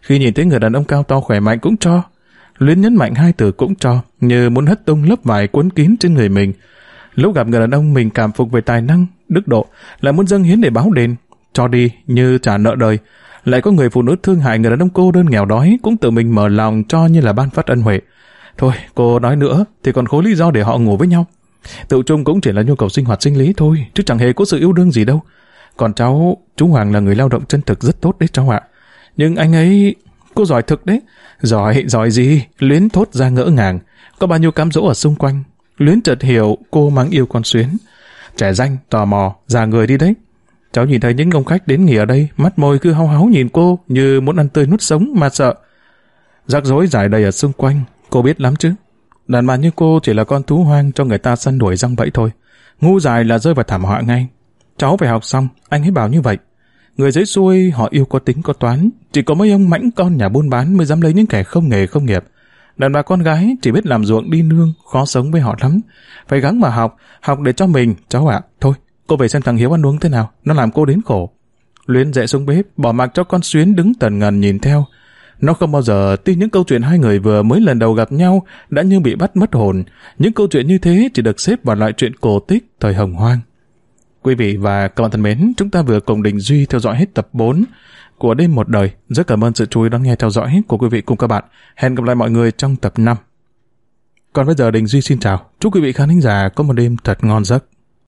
Khi nhìn thấy người đàn ông cao to khỏe mạnh cũng cho. Luyến nhấn mạnh hai từ cũng cho, như muốn hất tung lớp vải cuốn kín trên người mình. Lúc gặp người đàn ông mình cảm phục về tài năng, đức độ, lại muốn dâng hiến để báo đền, cho đi như trả nợ đời. Lại có người phụ nữ thương hại người đàn ông cô đơn nghèo đói cũng tự mình mở lòng cho như là ban phát ân huệ. Thôi, cô nói nữa thì còn khối lý do để họ ngủ với nhau. Tự chung cũng chỉ là nhu cầu sinh hoạt sinh lý thôi, chứ chẳng hề có sự yêu đương gì đâu. Còn cháu, chú Hoàng là người lao động chân thực rất tốt đấy cháu ạ. Nhưng anh ấy, cô giỏi thực đấy. Giỏi, giỏi gì? Luyến thốt ra ngỡ ngàng. Có bao nhiêu cám dỗ ở xung quanh. Luyến chợt hiểu cô mang yêu con Xuyến. Trẻ danh, tò mò, già người đi đấy. Cháu nhìn thấy những ông khách đến nghỉ ở đây, mắt môi cứ hao háo nhìn cô như muốn ăn tươi nuốt sống mà sợ. Rắc rối dài đầy ở xung quanh, cô biết lắm chứ. Đàn bà như cô chỉ là con thú hoang cho người ta săn đuổi răng bẫy thôi. Ngu dài là rơi vào thảm họa ngay. Cháu phải học xong, anh ấy bảo như vậy. Người dưới xuôi họ yêu có tính có toán, chỉ có mấy ông mãnh con nhà buôn bán mới dám lấy những kẻ không nghề không nghiệp. Đàn bà con gái chỉ biết làm ruộng đi nương, khó sống với họ lắm. Phải gắng mà học, học để cho mình, cháu ạ. Thôi, cô về xem thằng Hiếu ăn uống thế nào, nó làm cô đến khổ. Luyến dậy xuống bếp, bỏ mặc cho con Xuyến đứng tần ngần nhìn theo. Nó không bao giờ tin những câu chuyện hai người vừa mới lần đầu gặp nhau đã như bị bắt mất hồn. Những câu chuyện như thế chỉ được xếp vào loại chuyện cổ tích thời hồng hoang. Quý vị và các bạn thân mến, chúng ta vừa cùng Đình Duy theo dõi hết tập 4 của Đêm Một Đời. Rất cảm ơn sự chú ý đón nghe theo dõi của quý vị cùng các bạn. Hẹn gặp lại mọi người trong tập 5. Còn bây giờ Đình Duy xin chào. Chúc quý vị khán thính giả có một đêm thật ngon giấc.